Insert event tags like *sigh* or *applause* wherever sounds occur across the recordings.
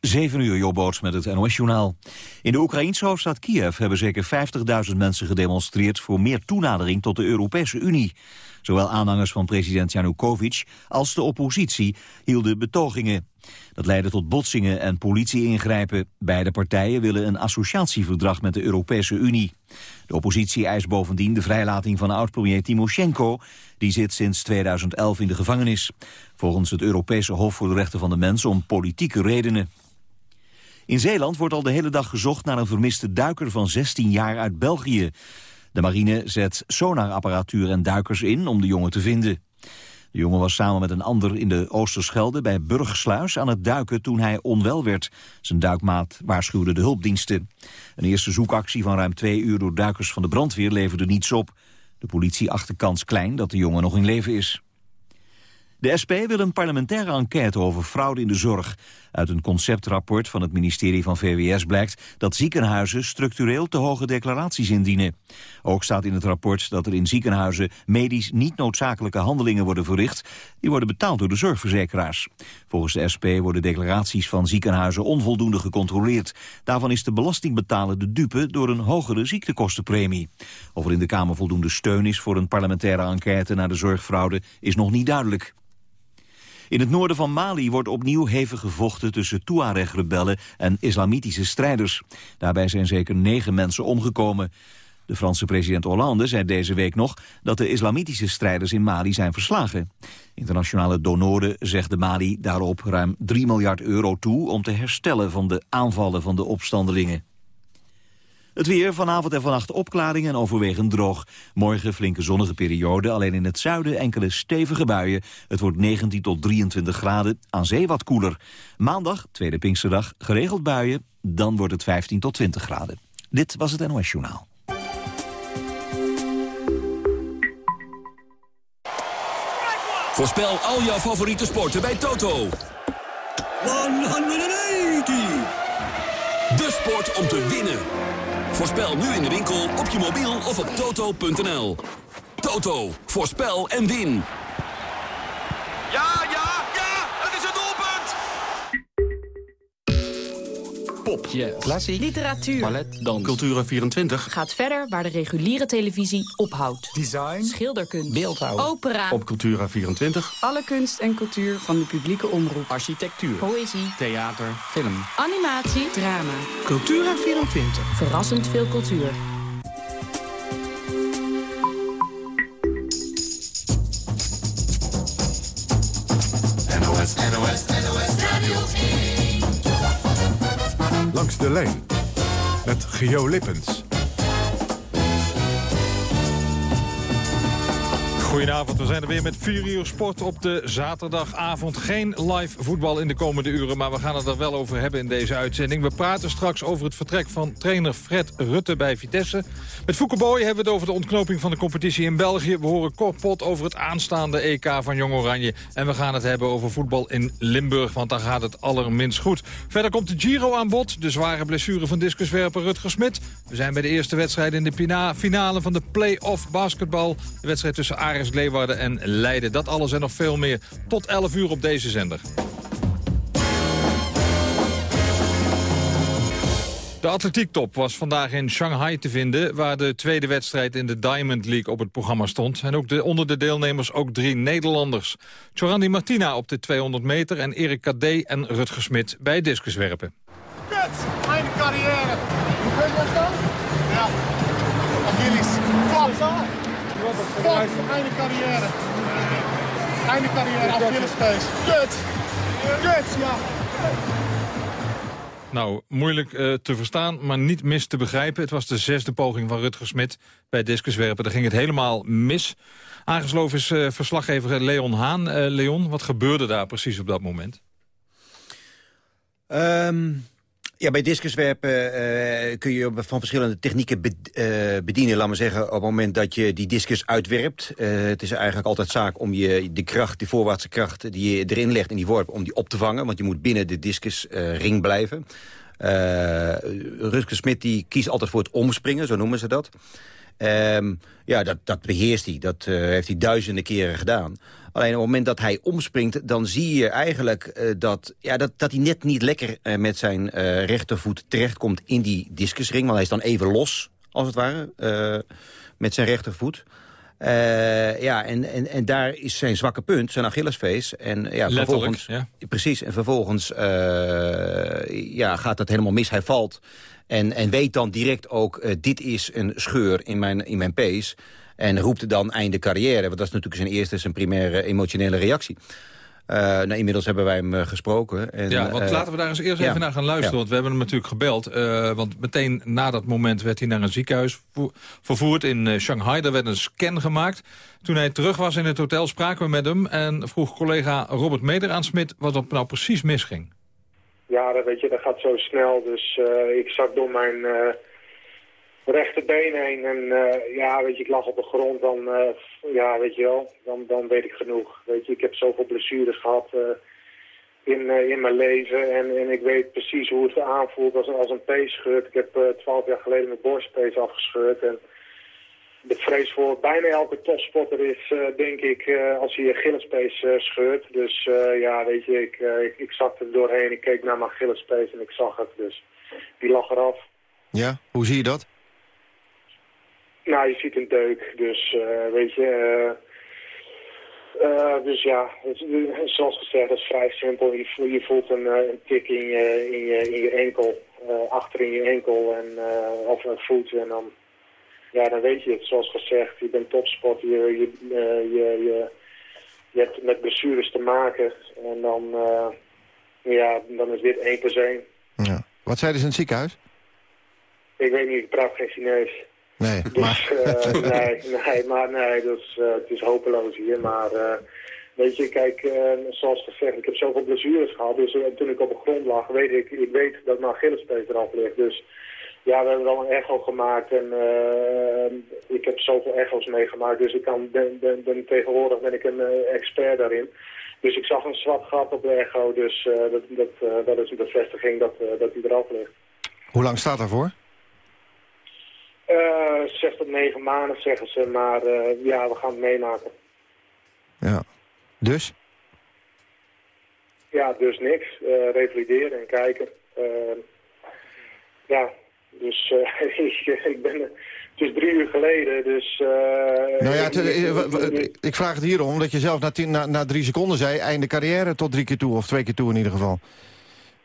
7 uur, Jobboots met het NOS-journaal. In de Oekraïnse hoofdstad Kiev hebben zeker 50.000 mensen gedemonstreerd... voor meer toenadering tot de Europese Unie. Zowel aanhangers van president Janukovic als de oppositie hielden betogingen. Dat leidde tot botsingen en politie-ingrijpen. Beide partijen willen een associatieverdrag met de Europese Unie. De oppositie eist bovendien de vrijlating van oud-premier Timoshenko. Die zit sinds 2011 in de gevangenis. Volgens het Europese Hof voor de Rechten van de Mens om politieke redenen. In Zeeland wordt al de hele dag gezocht naar een vermiste duiker van 16 jaar uit België. De marine zet sonarapparatuur en duikers in om de jongen te vinden. De jongen was samen met een ander in de Oosterschelde bij Burgsluis aan het duiken toen hij onwel werd. Zijn duikmaat waarschuwde de hulpdiensten. Een eerste zoekactie van ruim twee uur door duikers van de brandweer leverde niets op. De politie acht de kans klein dat de jongen nog in leven is. De SP wil een parlementaire enquête over fraude in de zorg. Uit een conceptrapport van het ministerie van VWS blijkt dat ziekenhuizen structureel te hoge declaraties indienen. Ook staat in het rapport dat er in ziekenhuizen medisch niet noodzakelijke handelingen worden verricht. Die worden betaald door de zorgverzekeraars. Volgens de SP worden declaraties van ziekenhuizen onvoldoende gecontroleerd. Daarvan is de belastingbetaler de dupe door een hogere ziektekostenpremie. Of er in de Kamer voldoende steun is voor een parlementaire enquête naar de zorgfraude is nog niet duidelijk. In het noorden van Mali wordt opnieuw hevig gevochten tussen Tuareg-rebellen en islamitische strijders. Daarbij zijn zeker negen mensen omgekomen. De Franse president Hollande zei deze week nog dat de islamitische strijders in Mali zijn verslagen. Internationale donoren zegden Mali daarop ruim 3 miljard euro toe om te herstellen van de aanvallen van de opstandelingen. Het weer, vanavond en vannacht opklaringen en overwegend droog. Morgen flinke zonnige periode, alleen in het zuiden enkele stevige buien. Het wordt 19 tot 23 graden, aan zee wat koeler. Maandag, tweede Pinksterdag, geregeld buien, dan wordt het 15 tot 20 graden. Dit was het NOS Journaal. Voorspel al jouw favoriete sporten bij Toto. 180! De sport om te winnen. Voorspel nu in de winkel, op je mobiel of op toto.nl. Toto, voorspel en win. Jazz, klassiek, literatuur, ballet, dans, Cultura24, gaat verder waar de reguliere televisie ophoudt. design, Schilderkunst, beeldhouw, opera, op Cultura24, Alle kunst en cultuur van de publieke omroep. architectuur, poëzie, theater, film. animatie, Drama. Cultura24. verrassend veel cultuur. De lijn met Geo Lippens. Goedenavond, we zijn er weer met 4 uur sport op de zaterdagavond. Geen live voetbal in de komende uren, maar we gaan het er wel over hebben in deze uitzending. We praten straks over het vertrek van trainer Fred Rutte bij Vitesse. Met Fouke hebben we het over de ontknoping van de competitie in België. We horen Korpot over het aanstaande EK van Jong Oranje. En we gaan het hebben over voetbal in Limburg, want daar gaat het allerminst goed. Verder komt de Giro aan bod, de zware blessure van discuswerper Rutger Smit. We zijn bij de eerste wedstrijd in de finale van de play-off basketbal. De wedstrijd tussen Ares Leeuwarden en Leiden. Dat alles en nog veel meer tot 11 uur op deze zender. De atletiektop was vandaag in Shanghai te vinden... waar de tweede wedstrijd in de Diamond League op het programma stond. En ook de, onder de deelnemers ook drie Nederlanders. Chorandi Martina op de 200 meter en Erik Kadé en Rutger Smit bij discuswerpen. Kut! Mijn carrière. Hoe kun je dat dan? Ja. Achilles. Fuck. Einde carrière. Einde carrière. Achillespees. Kut. Kut, ja. Nou, moeilijk eh, te verstaan, maar niet mis te begrijpen. Het was de zesde poging van Rutger Smit bij discuswerpen. Daar ging het helemaal mis. Aangesloven is eh, verslaggever Leon Haan. Eh, Leon, wat gebeurde daar precies op dat moment? Ehm, ja, bij discuswerpen eh, kun je van verschillende technieken eh, bedienen. Laat maar zeggen, op het moment dat je die discus uitwerpt. Eh, het is eigenlijk altijd zaak om je de kracht, die voorwaartse kracht... die je erin legt in die worp, om die op te vangen. Want je moet binnen de discusring ring blijven. Rutger Smit die kiest altijd voor het omspringen, zo noemen ze dat. Ehm, ja, dat, dat beheerst hij. Dat eh, heeft hij duizenden keren gedaan. Alleen op het moment dat hij omspringt, dan zie je eigenlijk eh, dat, ja, dat, dat hij net niet lekker eh, met zijn rechtervoet terechtkomt in die discusring. Want hij is dan even los, als het ware, met zijn rechtervoet. Ja, en, en, en daar is zijn zwakke punt, zijn Achillespees. En ja, vervolgens, ja. Precies, en vervolgens ja, gaat dat helemaal mis. Hij valt en, en weet dan direct ook, eh, dit is een scheur in mijn, in mijn pees. En roept dan einde carrière. Want dat is natuurlijk zijn eerste, zijn primaire emotionele reactie. Eh, nou, inmiddels hebben wij hem eh, gesproken. En, Ja, want laten we daar eens eerst ja. even naar gaan luisteren. Ja. Want we hebben hem natuurlijk gebeld. want meteen na dat moment werd hij naar een ziekenhuis vo- vervoerd in Shanghai. Daar werd een scan gemaakt. Toen hij terug was in het hotel spraken we met hem. En vroeg collega Robert Meder aan Smit wat er nou precies misging. Ja, dat, weet je, dat gaat zo snel. Dus eh, ik zak door mijn eh rechterbeen heen. En eh, ja, weet je, ik lag op de grond. Dan, ja, weet je wel, dan, dan weet ik genoeg. Weet je, ik heb zoveel blessures gehad eh, in, in mijn leven. En, en ik weet precies hoe het aanvoelt als, als een pees scheurt. Ik heb twaalf jaar geleden mijn borstpees afgescheurd. En de vrees voor bijna elke topsporter is, eh, denk ik, eh, als hij je Achillespees eh, scheurt. Dus ja, weet je, ik, ik, ik zat er doorheen. Ik keek naar mijn Achillespees en ik zag het. Dus die lag eraf. Ja, hoe zie je dat? Nou, je ziet een deuk. Dus weet je... dus ja, het, zoals gezegd, dat is vrij simpel. Je, voelt- je voelt een, een tik in je, in je, in je enkel, achter in je enkel en, of een voet. En dan, ja, dan weet je het. Zoals gezegd, je bent topsport, je, je, eh, je, je, je hebt met blessures te maken. En dan, eh, ja, dan is dit één plus één. Ja. Wat zeiden ze in het ziekenhuis? Ik weet niet, ik praat geen Chinees. Nee, Dus maar... eh, *laughs* nee, nee, maar nee, is, eh, het is hopeloos hier. Maar weet je, kijk, zoals gezegd, ik heb zoveel blessures gehad. Dus toen ik op de grond lag, weet ik, ik weet dat mijn Achillespees eraf ligt. Dus ja, we hebben wel een echo gemaakt en eh, ik heb zoveel echo's meegemaakt. Dus ik kan, ben, ben, ben- tegenwoordig ben ik een eh, expert daarin. Dus ik zag een zwart gat op de echo, dus eh, dat, dat, dat is een bevestiging dat, dat hij eraf ligt. Hoe lang staat daarvoor? Zes tot negen maanden zeggen ze, maar ja, we gaan het meemaken. Ja. Dus? Ja, dus niks. Revalideren en kijken. Ja, dus eh, ik, *laughs* ik ben... Het is drie uur geleden, dus... eh, Nou ja, ik- eh, ik- ik vraag het hierom, omdat je zelf na, tien, na, na drie seconden zei... einde carrière tot drie keer toe, of twee keer toe in ieder geval.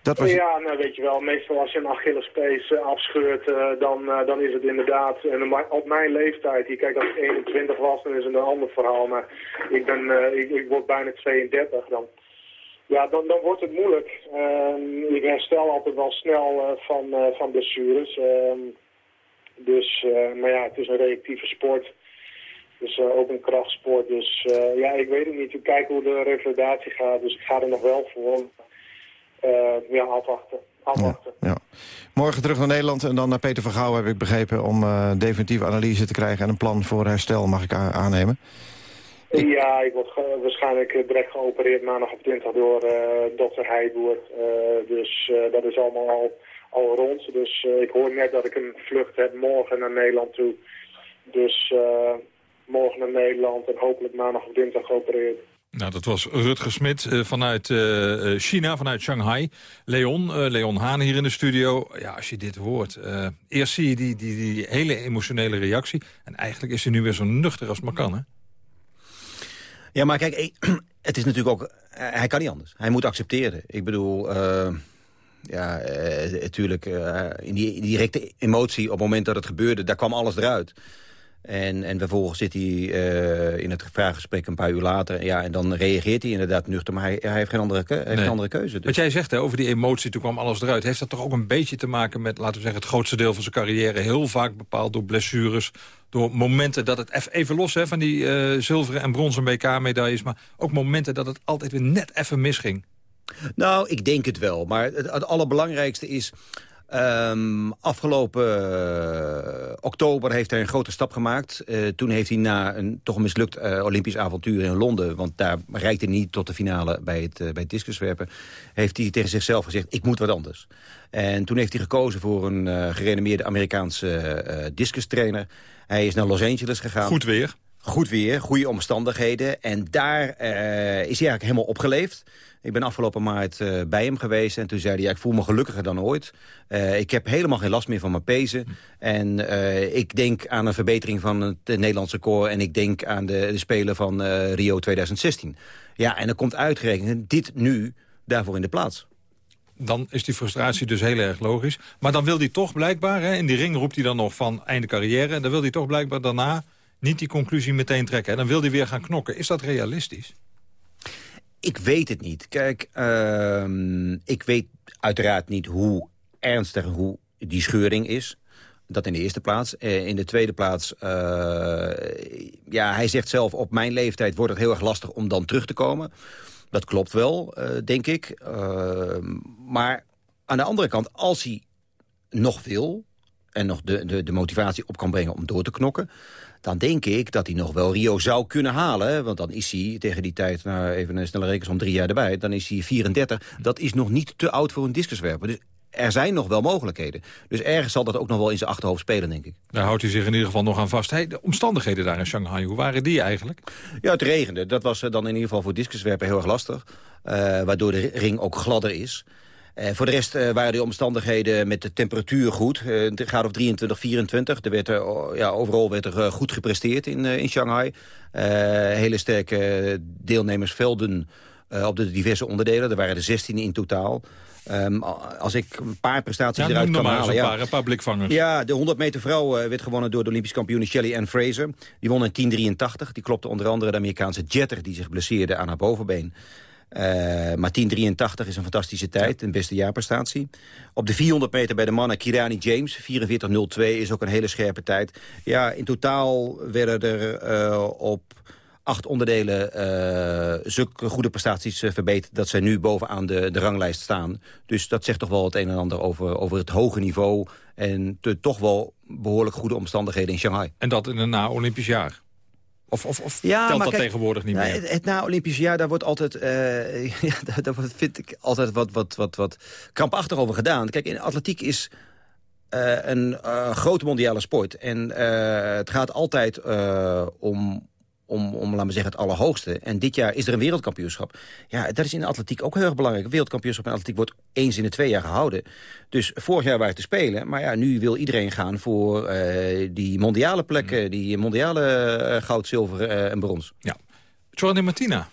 Dat was... Ja, nou weet je wel, meestal als je een Achillespees eh, afscheurt, dan, dan is het inderdaad... En op mijn- leeftijd, hier, kijk als ik 21 was, dan is het een ander verhaal. Maar ik, ben, ik, ik word bijna 32, dan, ja, dan, dan wordt het moeilijk. Ehm, ik herstel altijd wel snel eh, van, eh, van blessures. Ehm, dus, eh, maar ja, het is een reactieve sport. Dus ook een krachtsport. Dus ja, ik weet het niet. We kijken hoe de revalidatie gaat. Dus ik ga er nog wel voor. Eh, ja, afwachten. Ja. Morgen terug naar Nederland en dan naar Peter van Gouw, heb ik begrepen... om definitieve analyse te krijgen en een plan voor herstel, mag ik a- Ja, ik word waarschijnlijk eh, direct geopereerd maandag op 20 door eh, dokter Heijboer. Eh, dus dat is allemaal al, al rond. Dus ik hoor net dat ik een vlucht heb morgen naar Nederland toe. Dus morgen naar Nederland en hopelijk maandag op dinsdag geopereerd. Nou, dat was Rutger Smit vanuit China, vanuit Shanghai. Leon, Leon Haan hier in de studio. Ja, als je dit hoort, eerst zie je die, die, die hele emotionele reactie. En eigenlijk is hij nu weer zo nuchter als maar kan, hè? Ja, maar kijk, eh, *clears throat* het is natuurlijk ook... eh, hij kan niet anders. Hij moet accepteren. Ik bedoel, eh, ja, natuurlijk, in die directe emotie op het moment dat het gebeurde... daar kwam alles eruit. En, en vervolgens zit hij eh, in het vraaggesprek een paar uur later. Ja, en dan reageert hij inderdaad nuchter, maar hij, hij heeft geen andere, keu- hij heeft Nee. geen andere keuze. Dus. Wat jij zegt hè, over die emotie, toen kwam alles eruit. Heeft dat toch ook een beetje te maken met, laten we zeggen... het grootste deel van zijn carrière heel vaak bepaald door blessures... door momenten dat het even los hè, van die eh, zilveren en bronzen WK-medailles... maar ook momenten dat het altijd weer net even misging. Nou, ik denk het wel. Maar het, het allerbelangrijkste is... Ehm, afgelopen eh, oktober heeft hij een grote stap gemaakt. Eh, toen heeft hij na een toch een mislukt eh, Olympisch avontuur in Londen... want daar bereikte hij niet tot de finale bij het, bij discuswerpen... heeft hij tegen zichzelf gezegd, ik moet wat anders. En toen heeft hij gekozen voor een gerenommeerde Amerikaanse discustrainer. Hij is naar Los Angeles gegaan. Goed weer. Goed weer, goede omstandigheden. En daar is hij eigenlijk helemaal opgeleefd. Ik ben afgelopen maart uh, bij hem geweest en toen zei hij... Ik voel me gelukkiger dan ooit. Uh, ik heb helemaal geen last meer van mijn pezen. En ik denk aan een verbetering van het Nederlandse koor... en ik denk aan de, de Spelen van Rio 2016. Ja, en er komt uitgerekend dit nu daarvoor in de plaats dan is die frustratie dus heel erg logisch. Maar dan wil hij toch blijkbaar, hè, in die ring roept hij dan nog van einde carrière... en dan wil hij toch blijkbaar daarna niet die conclusie meteen trekken. En dan wil hij weer gaan knokken. Is dat realistisch? Ik weet het niet. Kijk, uh, ik weet uiteraard niet hoe ernstig hoe die scheuring is. Dat in de eerste plaats. Uh, in de tweede plaats, uh, ja, hij zegt zelf... op mijn leeftijd wordt het heel erg lastig om dan terug te komen. Dat klopt wel, uh, denk ik. Ehm, maar aan de andere kant, als hij nog wil... en nog de, de, de motivatie op kan brengen om door te knokken dan denk ik dat hij nog wel Rio zou kunnen halen. Want dan is hij tegen die tijd, nou even een snelle rekens om drie jaar erbij... dan is hij 34. Dat is nog niet te oud voor een discuswerper. Dus er zijn nog wel mogelijkheden. Dus ergens zal dat ook nog wel in zijn achterhoofd spelen, denk ik. Daar houdt hij zich in ieder geval nog aan vast. Hey, de omstandigheden daar in Shanghai, hoe waren die eigenlijk? Ja, het regende. Dat was eh, dan in ieder geval voor discuswerpen heel erg lastig. Uh, waardoor de ring ook gladder is. Uh, voor de rest uh, waren de omstandigheden met de temperatuur goed. Uh, het gaat op 23, 24. Er werd er, ja, overal werd er goed gepresteerd in, in Shanghai. hele sterke deelnemersvelden op de diverse onderdelen. Er waren er 16 in totaal. Um, als ik een paar prestaties ja, eruit kan halen... Ja, een paar, blikvangers. Ja, de 100 meter vrouw werd gewonnen door de Olympisch kampioen Shelley Ann Fraser. Die won in 1083. Die klopte onder andere de Amerikaanse jetter... die zich blesseerde aan haar bovenbeen. Uh, maar 10.83 is een fantastische tijd, een beste jaarprestatie. Op de 400 meter bij de mannen Kirani James, 44.02 is ook een hele scherpe tijd. Ja, in totaal werden er uh, op acht onderdelen uh, zulke goede prestaties verbeterd... dat zij nu bovenaan de, de ranglijst staan. Dus dat zegt toch wel het een en ander over, over het hoge niveau... en toch wel behoorlijk goede omstandigheden in Shanghai. En dat in een na-Olympisch jaar? Of, of, of ja, telt dat tegenwoordig niet meer? Het, het na-Olympisch jaar, daar wordt altijd, uh, *laughs* ja, daar, daar, vind ik altijd wat, wat, wat, wat krampachtig over gedaan. Kijk, in atletiek is uh, een uh, grote mondiale sport. En het gaat altijd om om, om laten we zeggen, het allerhoogste. En dit jaar is er een wereldkampioenschap. Ja, dat is in de atletiek ook heel erg belangrijk. Wereldkampioenschap in atletiek wordt eens in de twee jaar gehouden. Dus vorig jaar waren te spelen. Maar ja, nu wil iedereen gaan voor uh, die mondiale plekken. Mm. Die mondiale uh, goud, zilver uh, en brons. Ja. Giovanni Martina,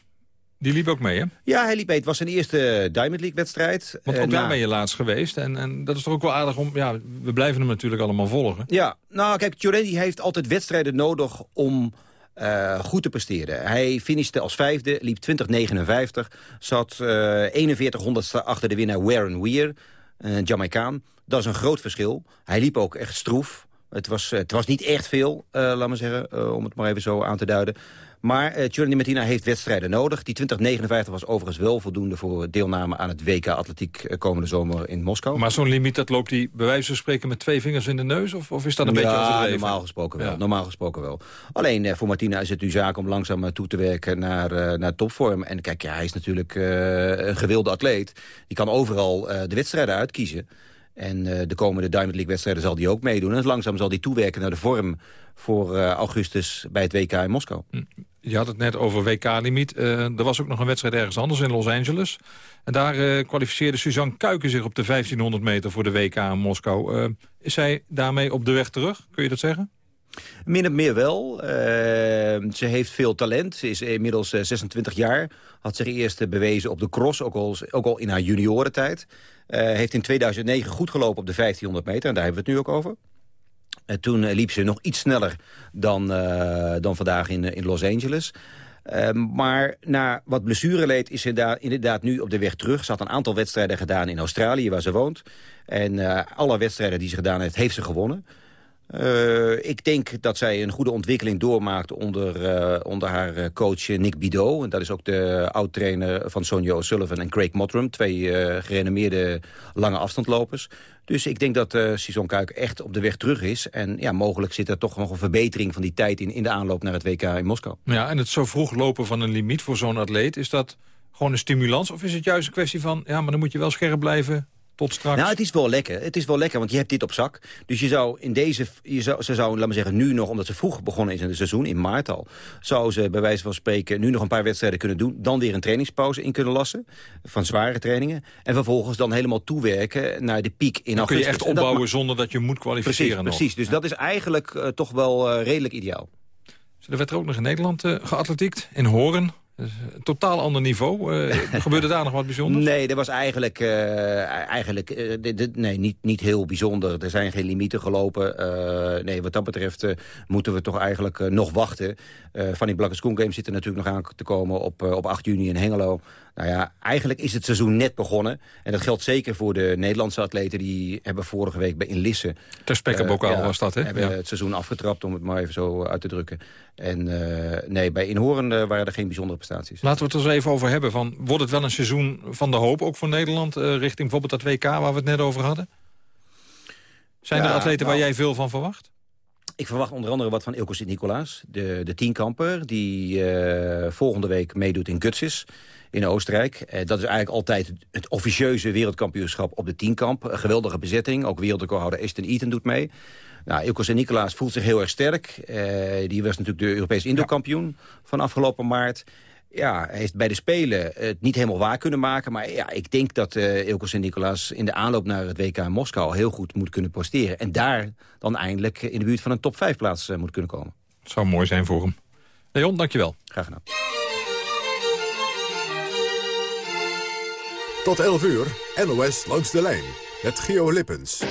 die liep ook mee, hè? Ja, hij liep mee. Het was zijn eerste Diamond League-wedstrijd. Want ook daar ben je laatst geweest. En, en dat is toch ook wel aardig om... Ja, we blijven hem natuurlijk allemaal volgen. Ja, nou kijk, Giovanni heeft altijd wedstrijden nodig om uh, goed te presteren. Hij finishte als vijfde, liep 2059, zat uh, 41 honderdste achter de winnaar Warren Weir, een Jamaicaan. Dat is een groot verschil. Hij liep ook echt stroef. Het was, het was niet echt veel, uh, laat maar zeggen, uh, om het maar even zo aan te duiden. Maar uh, Martina heeft wedstrijden nodig. Die 2059 was overigens wel voldoende voor deelname aan het WK Atletiek uh, komende zomer in Moskou. Maar zo'n limiet, dat loopt hij bij wijze van spreken met twee vingers in de neus? Of, of is dat een ja, beetje overdreven? normaal gesproken wel. Ja. Normaal gesproken wel. Alleen uh, voor Martina is het nu zaak om langzaam toe te werken naar, naar topvorm. En kijk, ja, hij is natuurlijk een gewilde atleet. Die kan overal de wedstrijden uitkiezen. En uh, de komende Diamond League wedstrijden zal hij ook meedoen. En langzaam zal hij toewerken naar de vorm voor uh, augustus bij het WK in Moskou. Hm. Je had het net over WK-limiet. Uh, er was ook nog een wedstrijd ergens anders in Los Angeles. En daar kwalificeerde Suzanne Kuiken zich op de 1500 meter voor de WK in Moskou. is zij daarmee op de weg terug? Kun je dat zeggen? Min of meer wel. Uh, ze heeft veel talent. Ze is inmiddels uh, 26 jaar. Had zich eerst bewezen op de cross, ook al, ook al in haar juniorentijd. Uh, heeft in 2009 goed gelopen op de 1500 meter. En daar hebben we het nu ook over. Toen liep ze nog iets sneller dan, dan vandaag in, in Los Angeles. maar na wat blessureleed is ze daar inderdaad nu op de weg terug. Ze had een aantal wedstrijden gedaan in Australië, waar ze woont. En alle wedstrijden die ze gedaan heeft, heeft ze gewonnen. Uh, ik denk dat zij een goede ontwikkeling doormaakt onder, uh, onder haar eh, coach Nick Bidot. En dat is ook de oud-trainer van Sonja O'Sullivan en Craig Mottram. Twee uh, gerenommeerde lange afstandlopers. Dus ik denk dat uh, Sison Kuik echt op de weg terug is. En ja, mogelijk zit er toch nog een verbetering van die tijd in... in de aanloop naar het WK in Moskou. Ja, en het zo vroeg lopen van een limiet voor zo'n atleet... is dat gewoon een stimulans? Of is het juist een kwestie van... ja, maar dan moet je wel scherp blijven tot straks? Nou, het is wel lekker. Het is wel lekker, want je hebt dit op zak. Dus je zou in deze... Je zou, ze zou, laat maar zeggen, nu nog, omdat ze vroeg begonnen is in het seizoen, in maart al... zou ze bij wijze van spreken nu nog een paar wedstrijden kunnen doen... dan weer een trainingspauze in kunnen lassen van zware trainingen... en vervolgens dan helemaal toewerken naar de piek in dan augustus. kun je echt opbouwen zonder dat je moet kwalificeren Precies, precies. dus dat is eigenlijk uh, toch wel uh, redelijk ideaal. Er werd er ook nog in Nederland uh, geatletiekt, in Horen. Een totaal ander niveau. Uh, *laughs* gebeurde daar nog wat bijzonders? Nee, dat was eigenlijk, uh, eigenlijk uh, dit, dit, nee, niet, niet heel bijzonder. Er zijn geen limieten gelopen. nee, wat dat betreft moeten we toch eigenlijk nog wachten. van die Blakke Schoen Games zit er natuurlijk nog aan te komen op, op 8 juni in Hengelo. Nou ja, eigenlijk is het seizoen net begonnen. En dat geldt zeker voor de Nederlandse atleten. Die hebben vorige week bij in Lisse... Ter Spekkenbokaal ja, was dat, hè? hebben ja. het seizoen afgetrapt, om het maar even zo uit te drukken. En nee, bij Inhoren waren er geen bijzondere prestaties. Laten we het er eens even over hebben. Van, wordt het wel een seizoen van de hoop, ook voor Nederland... richting bijvoorbeeld dat WK waar we het net over hadden? Zijn ja, er atleten nou, waar jij veel van verwacht? Ik verwacht onder andere wat van Ilko Sint-Nicolaas. De, de tienkamper die volgende week meedoet in Gutsis in Oostenrijk. Eh, dat is eigenlijk altijd het officieuze wereldkampioenschap op de tienkamp. Een geweldige bezetting. Ook wereldrecordhouder Esten Eaton doet mee. Nou, Ilko en Nicolaas voelt zich heel erg sterk. Eh, die was natuurlijk de Europese indoorkampioen ja. van afgelopen maart. Ja, hij heeft bij de Spelen het niet helemaal waar kunnen maken. Maar ja, ik denk dat uh, Ilko Sint-Nicolaas in de aanloop naar het WK in Moskou... heel goed moet kunnen presteren. En daar dan eindelijk in de buurt van een top 5 plaats uh, moet kunnen komen. Het zou mooi zijn voor hem. Leon, dankjewel. Graag gedaan. Tot 11 uur, NOS langs de lijn. Met Geo Lippens.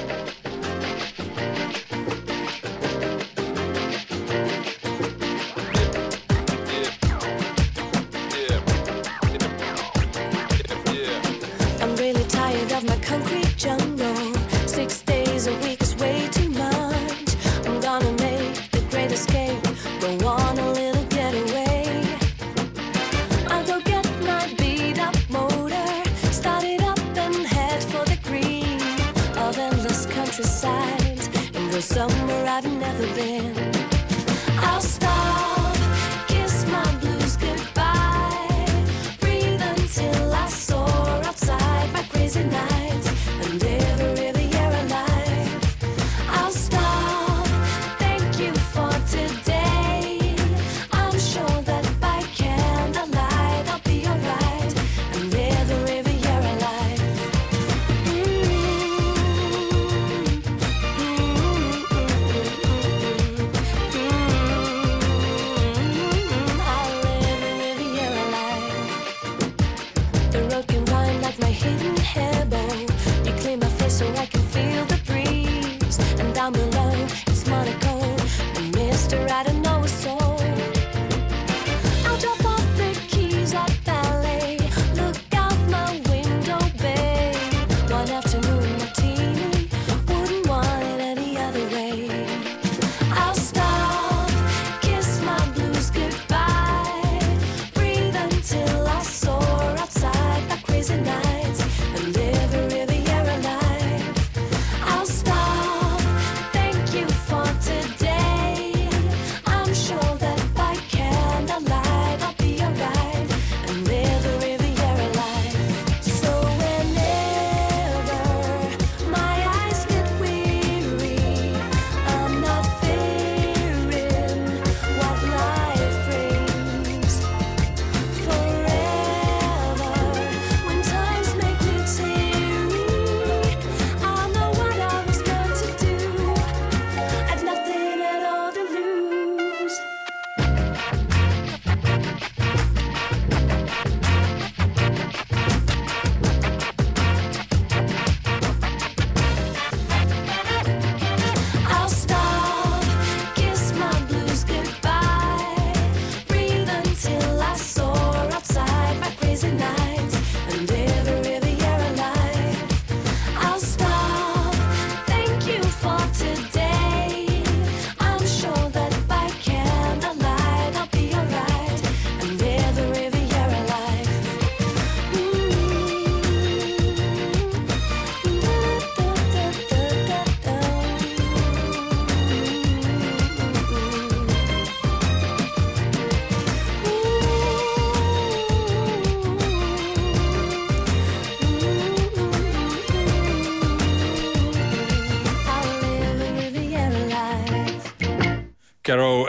Countryside. And go somewhere I've never been. I'll stop,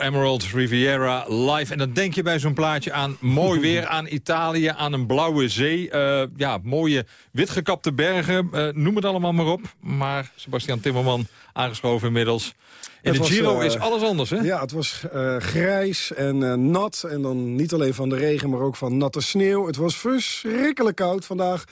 Emerald Riviera live. En dan denk je bij zo'n plaatje aan mooi *laughs* weer, aan Italië, aan een blauwe zee. Uh, ja, mooie witgekapte bergen, uh, noem het allemaal maar op. Maar Sebastian Timmerman aangeschoven inmiddels. In de Giro uh, is alles anders, hè? Ja, het was uh, grijs en uh, nat. En dan niet alleen van de regen, maar ook van natte sneeuw. Het was verschrikkelijk koud vandaag.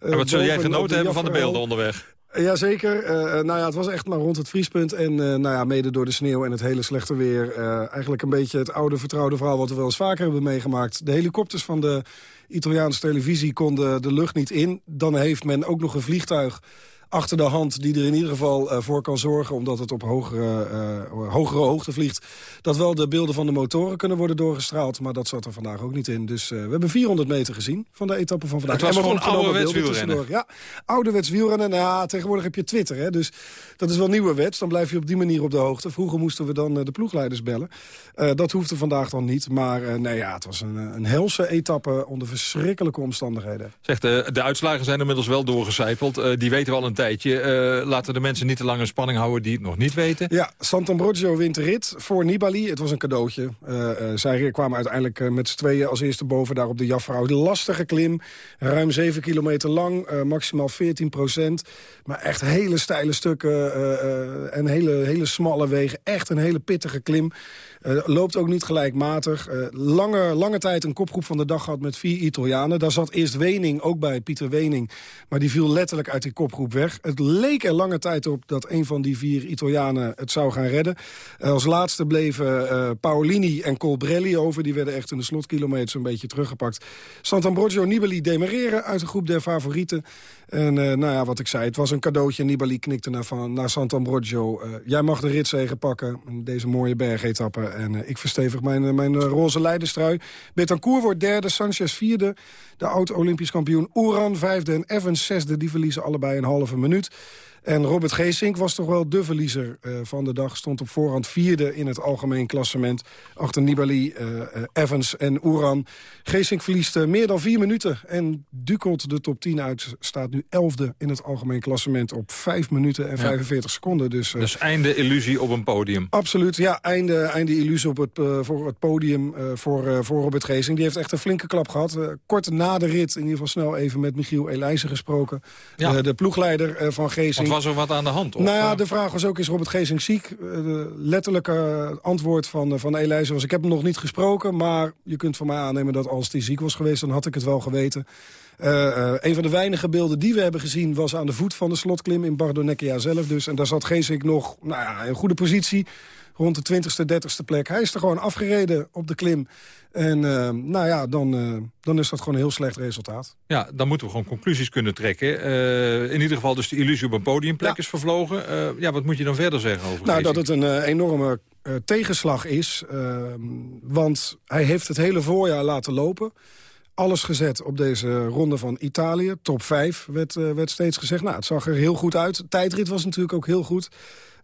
en wat zul jij genoten hebben van de beelden onderweg? Jazeker. Uh, nou ja, het was echt maar rond het vriespunt. En uh, nou ja, mede door de sneeuw en het hele slechte weer. Eigenlijk een beetje het oude vertrouwde verhaal wat we wel eens vaker hebben meegemaakt. De helikopters van de Italiaanse televisie konden de lucht niet in. Dan heeft men ook nog een vliegtuig achter de hand die er in ieder geval uh, voor kan zorgen... omdat het op hogere, uh, hogere hoogte vliegt... dat wel de beelden van de motoren kunnen worden doorgestraald. Maar dat zat er vandaag ook niet in. Dus uh, we hebben 400 meter gezien van de etappe van vandaag. Het was gewoon ouderwets wielrennen. Ja, ouderwets wielrennen. Nou, ja, tegenwoordig heb je Twitter, hè, dus dat is wel nieuwerwets. Dan blijf je op die manier op de hoogte. Vroeger moesten we dan de ploegleiders bellen. dat hoefde vandaag dan niet. Maar nee, ja, het was een, een helse etappe onder verschrikkelijke omstandigheden. Zegt, de, de uitslagen zijn inmiddels wel doorgecijpeld. die weten we al een tijdje. Uh, laten de mensen niet te lang in spanning houden die het nog niet weten. Ja, Sant'Ambrogio wint de rit voor Nibali. Het was een cadeautje. Uh, uh, zij kwamen uiteindelijk met z'n tweeën als eerste boven daar op de Jaffrouw. De lastige klim, ruim 7 kilometer lang, maximaal 14 procent. Maar echt hele steile stukken en hele, hele smalle wegen. Echt een hele pittige klim. Loopt ook niet gelijkmatig. Lange, lange tijd een kopgroep van de dag gehad met vier Italianen. Daar zat eerst Wening, ook bij Pieter Wening. Maar die viel letterlijk uit die kopgroep weg. Het leek er lange tijd op dat een van die vier Italianen het zou gaan redden. Uh, als laatste bleven Paolini en Colbrelli over. Die werden echt in de slotkilometers een beetje teruggepakt. Sant'Ambrogio Nibali demereren uit de groep der favorieten. En nou ja, wat ik zei, het was een cadeautje. Nibali knikte naar, van, naar Sant'Ambrogio. jij mag de ritzegen pakken, deze mooie bergetappe. En uh, ik verstevig mijn, mijn roze leiderstrui. Betancourt wordt derde, Sanchez vierde. De oud-Olympisch kampioen Oeran vijfde en Evans zesde. Die verliezen allebei een halve minuut. En Robert Geesink was toch wel de verliezer uh, van de dag. Stond op voorhand vierde in het algemeen klassement. Achter Nibali, uh, uh, Evans en Oeran. Geesink verliest meer dan vier minuten. En dukelt de top 10 uit. Staat nu elfde in het algemeen klassement op 5 minuten en 45 ja. seconden. Dus, dus einde illusie op een podium. Absoluut, ja. Einde, einde illusie op het, voor het podium voor, voor Robert Geesink. Die heeft echt een flinke klap gehad. kort na de rit in ieder geval snel even met Michiel Elijzen gesproken. Ja. de ploegleider van Geesink was er wat aan de hand? Of? Nou ja, de vraag was ook, is Robert Geesink ziek? De letterlijke antwoord van, van Elijzen was... ik heb hem nog niet gesproken, maar je kunt van mij aannemen... dat als hij ziek was geweest, dan had ik het wel geweten. Uh, uh, een van de weinige beelden die we hebben gezien... was aan de voet van de slotklim in Bardonecchia zelf. Dus, en daar zat Geesink nog nou ja, in goede positie rond de 20ste, 30ste plek. Hij is er gewoon afgereden op de klim. En uh, nou ja, dan, uh, dan is dat gewoon een heel slecht resultaat. Ja, dan moeten we gewoon conclusies kunnen trekken. Uh, in ieder geval dus de illusie op een podiumplek ja. is vervlogen. ja, wat moet je dan verder zeggen over Nou, dat het een enorme tegenslag is. want hij heeft het hele voorjaar laten lopen alles gezet op deze ronde van Italië. Top 5 werd, werd steeds gezegd. Nou, het zag er heel goed uit. De tijdrit was natuurlijk ook heel goed.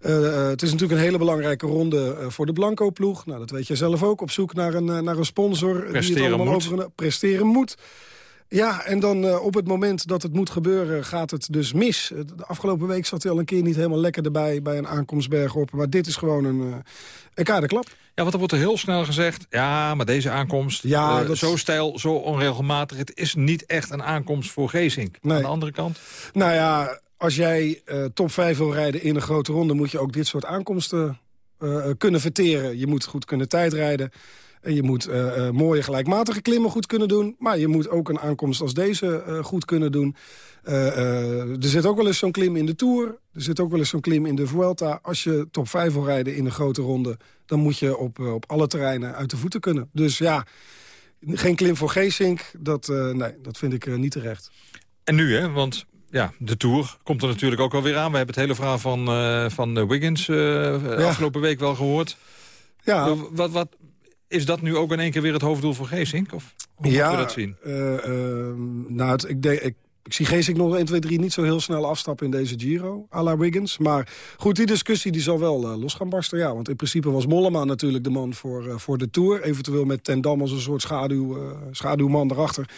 Uh, uh, het is natuurlijk een hele belangrijke ronde voor de Blanco-ploeg. Nou, dat weet jij zelf ook. Op zoek naar een, naar een sponsor. Presteren die het allemaal moet. Over presteren moet. Ja, en dan uh, op het moment dat het moet gebeuren gaat het dus mis. De afgelopen week zat hij al een keer niet helemaal lekker erbij... bij een aankomstberg op. Maar dit is gewoon een, uh, een kaderklap. Ja, want er wordt er heel snel gezegd... ja, maar deze aankomst, ja, uh, dat... zo stijl, zo onregelmatig... het is niet echt een aankomst voor Geesink. Nee. Aan de andere kant? Nou ja, als jij top 5 wil rijden in een grote ronde... moet je ook dit soort aankomsten kunnen verteren. Je moet goed kunnen tijdrijden. En je moet mooie gelijkmatige klimmen goed kunnen doen. Maar je moet ook een aankomst als deze goed kunnen doen. er zit ook wel eens zo'n klim in de Tour. Er zit ook wel eens zo'n klim in de Vuelta. Als je top 5 wil rijden in een grote ronde... dan moet je op, op alle terreinen uit de voeten kunnen. Dus ja, geen klim voor Geesink. Dat, nee, dat vind ik niet terecht. En nu, hè? Want ja, de Tour komt er natuurlijk ook alweer aan. We hebben het hele verhaal van, van Wiggins ja. afgelopen week wel gehoord. Ja. Wat, wat, is dat nu ook in één keer weer het hoofddoel voor Geesink? Of hoe ja, moeten we dat zien? Uh, uh, nou, het, ik, denk, ik ik zie Geesink nog 1, 2, 3 niet zo heel snel afstappen in deze Giro, à la Wiggins. Maar goed, die discussie die zal wel uh, los gaan barsten. Ja, want in principe was Mollema natuurlijk de man voor, uh, voor de Tour. Eventueel met Ten Dam als een soort schaduw, uh, schaduwman erachter.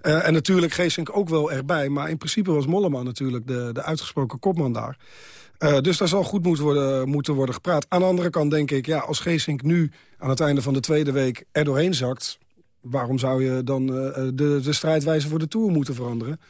en natuurlijk Geesink ook wel erbij. Maar in principe was Mollema natuurlijk de, de uitgesproken kopman daar. Dus daar zal goed moeten worden, moeten worden gepraat. Aan de andere kant denk ik, ja, als Geesink nu aan het einde van de tweede week er doorheen zakt... waarom zou je dan uh, de, de strijdwijze voor de Tour moeten veranderen?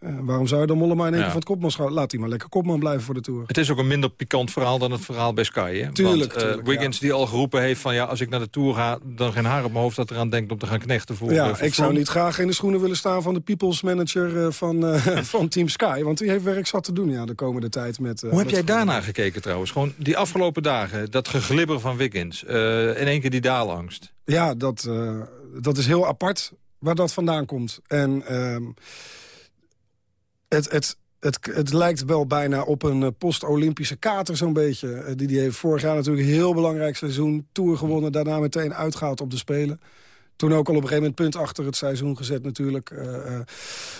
Uh, waarom zou je dan Mollema in één keer van het kopmanschap... Laat hij maar lekker kopman blijven voor de Tour. Het is ook een minder pikant verhaal dan het verhaal bij Sky. Hè? Tuurlijk, Want, tuurlijk Wiggins ja. die al geroepen heeft van... ja, als ik naar de Tour ga, dan geen haar op mijn hoofd... dat eraan denkt om te gaan knechten voor Ja, uh, voor ik zou niet graag in de schoenen willen staan... van de people's manager van, *laughs* van Team Sky. Want die heeft werk zat te doen ja, de komende tijd. Met, Hoe heb jij daarna gekeken trouwens? Gewoon die afgelopen dagen, dat geglibber van Wiggins. in één keer die daalangst. Ja, dat, dat is heel apart waar dat vandaan komt. En... Het, het, het, het lijkt wel bijna op een uh, post-Olympische kater zo'n beetje. Uh, die, die heeft vorig jaar natuurlijk een heel belangrijk seizoen. Tour gewonnen, daarna meteen uitgehaald op de Spelen. Toen ook al op een gegeven moment punt achter het seizoen gezet natuurlijk. Uh,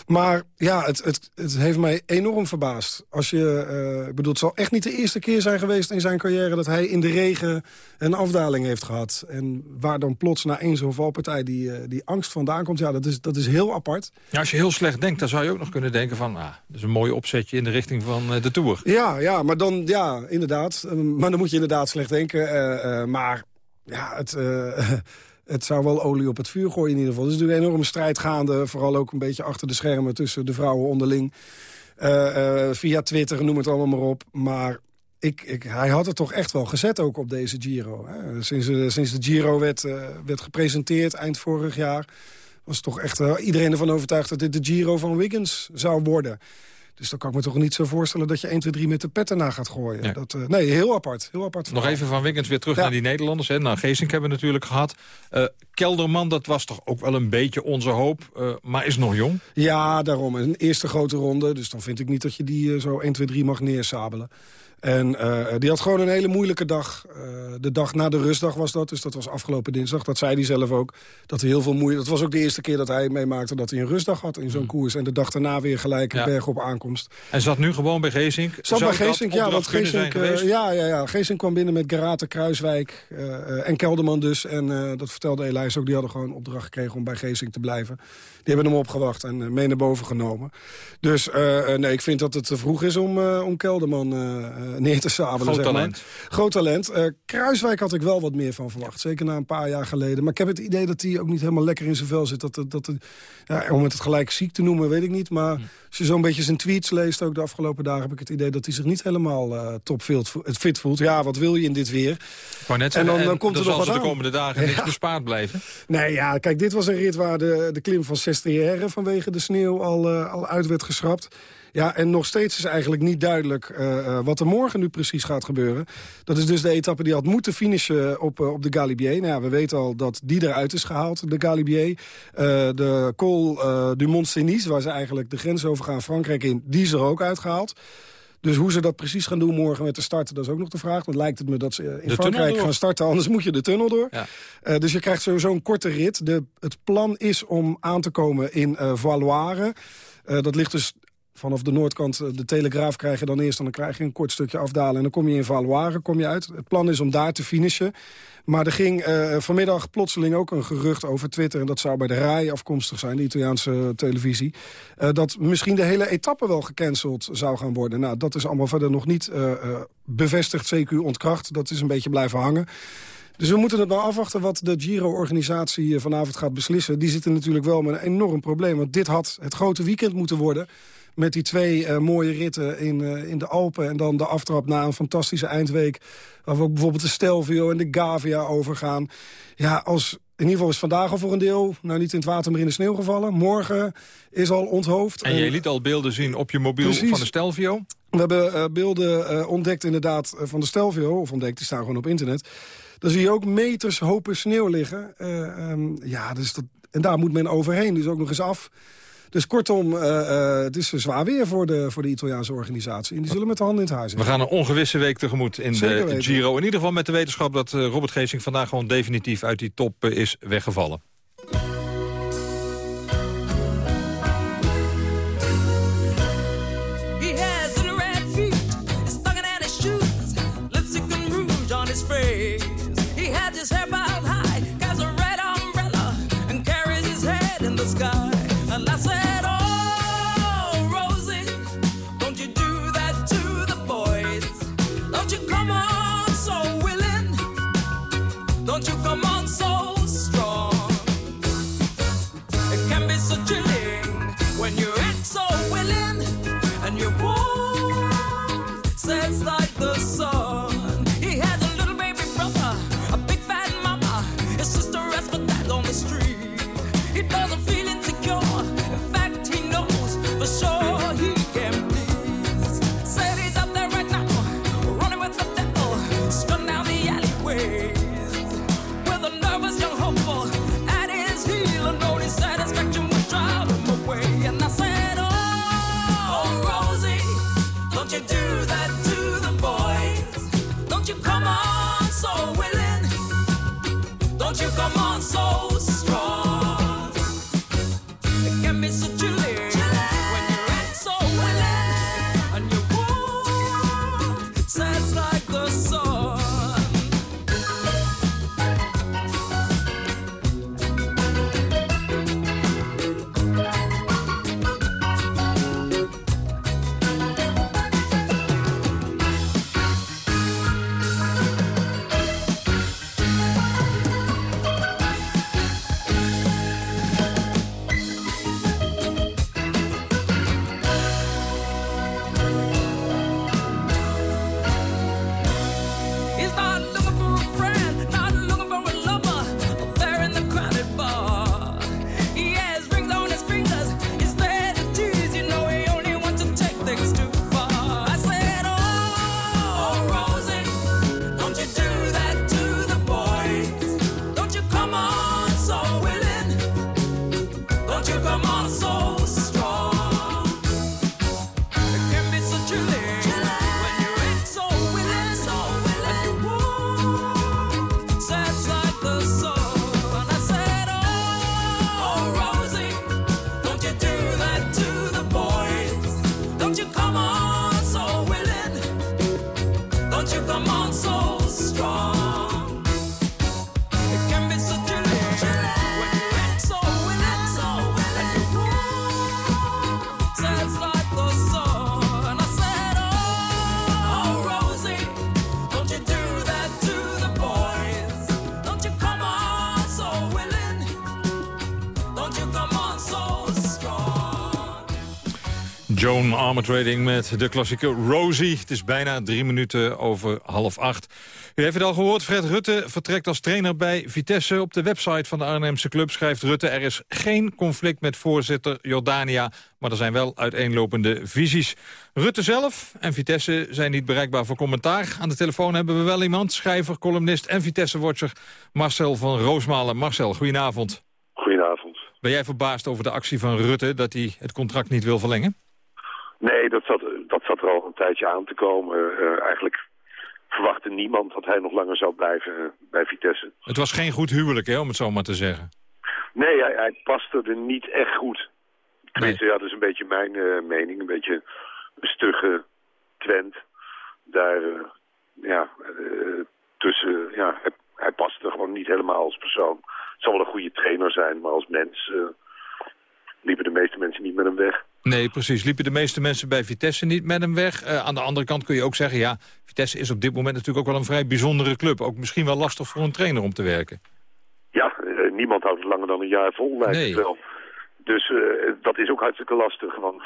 maar ja, het, het, het heeft mij enorm verbaasd. Als je, uh, ik bedoel, het zal echt niet de eerste keer zijn geweest in zijn carrière... dat hij in de regen een afdaling heeft gehad. En waar dan plots na één zo'n valpartij die, die angst vandaan komt... ja, dat is, dat is heel apart. Ja, als je heel slecht denkt, dan zou je ook nog kunnen denken van... ah, dat is een mooi opzetje in de richting van de Tour. Ja, ja, maar dan, ja, inderdaad. Maar dan moet je inderdaad slecht denken. maar ja, het... *laughs* het zou wel olie op het vuur gooien in ieder geval. Er is natuurlijk een enorme strijd gaande, vooral ook een beetje achter de schermen... tussen de vrouwen onderling. Uh, uh, via Twitter, noem het allemaal maar op. Maar ik, ik, hij had het toch echt wel gezet ook op deze Giro. Hè. Sinds, sinds de Giro werd, werd gepresenteerd eind vorig jaar... was toch echt iedereen ervan overtuigd dat dit de Giro van Wiggins zou worden... Dus dan kan ik me toch niet zo voorstellen dat je 1, 2, 3 met de pet erna gaat gooien. Nee, dat, uh, nee heel apart. Heel apart Nog even van Wiggins weer terug ja. naar die Nederlanders. Hè. Nou, Geesink hebben we natuurlijk gehad. Uh, Kelderman, dat was toch ook wel een beetje onze hoop. Uh, maar is nog jong. Ja, daarom. Een eerste grote ronde. Dus dan vind ik niet dat je die zo 1, 2, 3 mag neersabelen. En uh, die had gewoon een hele moeilijke dag. Uh, de dag na de rustdag was dat, dus dat was afgelopen dinsdag. Dat zei hij zelf ook. Dat, hij heel veel moeite, dat was ook de eerste keer dat hij meemaakte dat hij een rustdag had in zo'n mm. koers. En de dag daarna weer gelijk een ja. berg op aankomst. En zat nu gewoon bij Geesink? Zat Zou bij Geesink, ja. Want Geesink, uh, ja, ja, ja. Geesink kwam binnen met Garate, Kruiswijk en Kelderman dus. En dat vertelde Elijs ook. Die hadden gewoon opdracht gekregen om bij Geesink te blijven. Die hebben hem opgewacht en mee naar boven genomen. Dus nee, ik vind dat het te vroeg is om, om Kelderman neer te sabelen. Groot talent. Maar. Groot talent. Uh, Kruiswijk had ik wel wat meer van verwacht. Zeker na een paar jaar geleden. Maar ik heb het idee dat hij ook niet helemaal lekker in zijn vel zit. Dat, dat, dat, ja, om het gelijk ziek te noemen, weet ik niet. Maar hm. als je zo'n beetje zijn tweets leest, ook de afgelopen dagen... heb ik het idee dat hij zich niet helemaal uh, top fit voelt. Ja, wat wil je in dit weer? Net en dan, en dan komt er nog wat de komende dagen *laughs* niks ja. bespaard blijven. Nee, ja, kijk, dit was een rit waar de, de klim van Sestriere... vanwege de sneeuw al, uh, al uit werd geschrapt. Ja, en nog steeds is eigenlijk niet duidelijk uh, uh, wat er morgen nu precies gaat gebeuren. Dat is dus de etappe die had moeten finishen op, uh, op de Galibier. Nou ja, we weten al dat die eruit is gehaald, de Galibier. de Col du Mont-Cenis, waar ze eigenlijk de grens overgaan Frankrijk in, die is er ook uitgehaald. Dus hoe ze dat precies gaan doen morgen met de starten, dat is ook nog de vraag. Dan lijkt het me dat ze in de Frankrijk gaan starten, anders moet je de tunnel door. Ja. Uh, dus je krijgt sowieso een korte rit. De, het plan is om aan te komen in uh, Valoire. Uh, dat ligt dus vanaf de noordkant de Telegraaf krijg je dan eerst... en dan krijg je een kort stukje afdalen en dan kom je in Valoire kom je uit. Het plan is om daar te finishen. Maar er ging uh, vanmiddag plotseling ook een gerucht over Twitter... en dat zou bij de RAI afkomstig zijn, de Italiaanse televisie... Uh, dat misschien de hele etappe wel gecanceld zou gaan worden. Nou, dat is allemaal verder nog niet uh, bevestigd, CQ ontkracht. Dat is een beetje blijven hangen. Dus we moeten het nou afwachten wat de Giro-organisatie vanavond gaat beslissen. Die zitten natuurlijk wel met een enorm probleem. Want dit had het grote weekend moeten worden met die twee uh, mooie ritten in, uh, in de Alpen... en dan de aftrap na een fantastische eindweek... waar we ook bijvoorbeeld de Stelvio en de Gavia overgaan. Ja, als, in ieder geval is vandaag al voor een deel... nou niet in het water, maar in de sneeuw gevallen. Morgen is al onthoofd. En, je liet al beelden zien op je mobiel Precies. van de Stelvio? We hebben uh, beelden ontdekt inderdaad van de Stelvio. Of ontdekt, die staan gewoon op internet. Dan zie je ook meters hopen sneeuw liggen. Um, ja, dus dat, en daar moet men overheen. Dus ook nog eens af... Dus kortom, uh, uh, het is zwaar weer voor de, voor de Italiaanse organisatie. En die zullen met de handen in het huis We gaan een ongewisse week tegemoet in Zeker de. Giro. In ieder geval met de wetenschap dat uh, Robert Geesing vandaag gewoon definitief uit die top is weggevallen. Joan Armatrading met de klassieke Rosie. Het is bijna drie minuten over half acht. U heeft het al gehoord, Fred Rutte vertrekt als trainer bij Vitesse. Op de website van de Arnhemse club schrijft Rutte... er is geen conflict met voorzitter Jordania... maar er zijn wel uiteenlopende visies. Rutte zelf en Vitesse zijn niet bereikbaar voor commentaar. Aan de telefoon hebben we wel iemand, schrijver, columnist en Vitesse-watcher... Marcel van Roosmalen. Marcel, goedenavond. Goedenavond. Ben jij verbaasd over de actie van Rutte... dat hij het contract niet wil verlengen? Nee, dat zat, dat zat er al een tijdje aan te komen. Eh, eigenlijk verwachtte niemand dat hij nog langer zou blijven eh, bij Vitesse. Het was geen goed huwelijk, hè, om het zo maar te zeggen. Nee, hij, hij paste er niet echt goed. Tenminste, ja, dat is een beetje mijn eh, mening. Een beetje een stugge Twent. Daar, ja, tussen, ja, hij, hij paste er gewoon niet helemaal als persoon. Het zal wel een goede trainer zijn, maar als mens liepen de meeste mensen niet met hem weg. Nee, precies. Liepen de meeste mensen bij Vitesse niet met hem weg. Eh, aan de andere kant kun je ook zeggen... ja, Vitesse is op dit moment natuurlijk ook wel een vrij bijzondere club. Ook misschien wel lastig voor een trainer om te werken. Ja, eh, niemand houdt het langer dan een jaar vol, lijkt Nee. het wel. Dus eh, dat is ook hartstikke lastig, want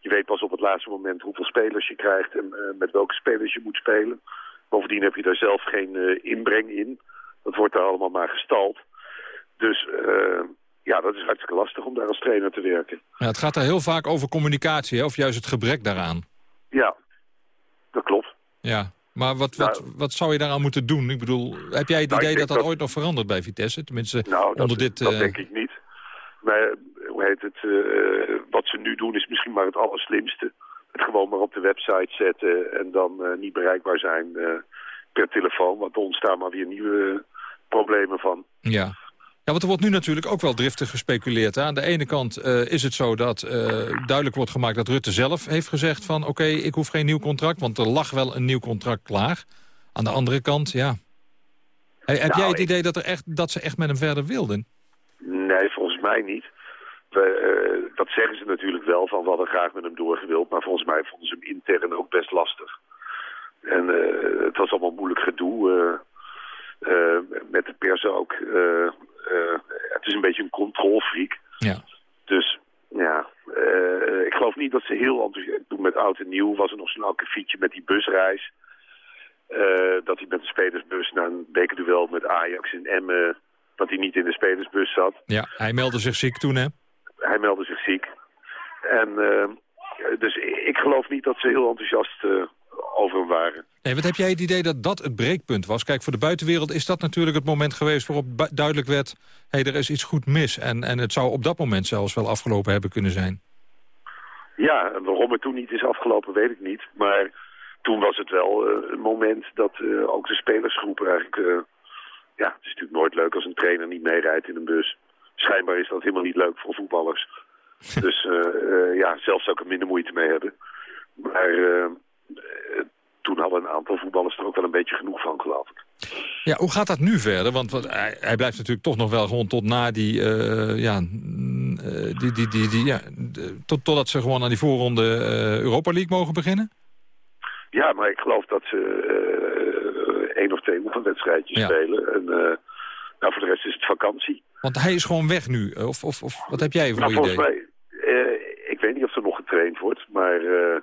je weet pas op het laatste moment hoeveel spelers je krijgt en met welke spelers je moet spelen. Bovendien heb je daar zelf geen inbreng in. Dat wordt daar allemaal maar gestald. Dus ja, dat is hartstikke lastig om daar als trainer te werken. Ja, het gaat daar heel vaak over communicatie, hè, of juist het gebrek daaraan. Ja, dat klopt. Ja, maar wat, wat, wat zou je daaraan moeten doen? Ik bedoel, heb jij het Nou, idee dat dat, dat- ooit nog verandert bij Vitesse? Tenminste, Nou, dat, onder dit... dat eh, denk ik niet. Maar eh, hoe heet het? eh, wat ze nu doen is misschien maar het allerslimste. Het gewoon maar op de website zetten en dan niet bereikbaar zijn per telefoon. Want er ontstaan maar weer nieuwe problemen van. Ja. Ja, want er wordt nu natuurlijk ook wel driftig gespeculeerd. Hè? Aan de ene kant eh, is het zo dat eh, duidelijk wordt gemaakt dat Rutte zelf heeft gezegd van... oké, ik hoef geen nieuw contract, want er lag wel een nieuw contract klaar. Aan de andere kant, ja. Hey, heb Nou, jij het idee dat, er echt, dat ze echt met hem verder wilden? Nee, volgens mij niet. We, eh, dat zeggen ze natuurlijk wel, van we hadden graag met hem doorgewild. Maar volgens mij vonden ze hem intern ook best lastig. En het was allemaal moeilijk gedoe. met de pers ook. Eh, het is een beetje een controlfreak. Ja. Dus ja, eh, ik geloof niet dat ze heel enthousiast... Toen met Oud en Nieuw was er nog zo'n akkefietje met die busreis. Eh, dat hij met de spelersbus naar een bekerduel met Ajax in Emmen... dat hij niet in de spelersbus zat. Ja, hij meldde zich ziek toen, hè? Hij meldde zich ziek. En dus ik geloof niet dat ze heel enthousiast over hem waren. Nee, wat heb jij het idee dat dat het breekpunt was? Kijk, voor de buitenwereld is dat natuurlijk het moment geweest... waarop duidelijk werd, hé, er is iets goed mis. En, en het zou op dat moment zelfs wel afgelopen hebben kunnen zijn. Ja, waarom het toen niet is afgelopen, weet ik niet. Maar toen was het wel eh, een moment dat eh, ook de spelersgroep eigenlijk... eh, ja, het is natuurlijk nooit leuk als een trainer niet meerijdt in een bus. Schijnbaar is dat helemaal niet leuk voor voetballers. *laughs* dus ja, zelf zou ik er minder moeite mee hebben. Maar toen hadden een aantal voetballers er ook wel een beetje genoeg van, geloof ik. Ja, hoe gaat dat nu verder? Want wat, hij, hij blijft natuurlijk toch nog wel gewoon tot na die... eh, ja, eh, die, die, die, die, ja, tot, totdat ze gewoon aan die voorronde eh, Europa League mogen beginnen? Ja, maar ik geloof dat ze eh, één of twee oefenwedstrijdjes Ja. spelen. En eh, nou, voor de rest is het vakantie. Want hij is gewoon weg nu. eh, Of, of, of wat heb jij voor Nou, idee? volgens mij, eh, ik weet niet of er nog getraind wordt, maar eh, eh,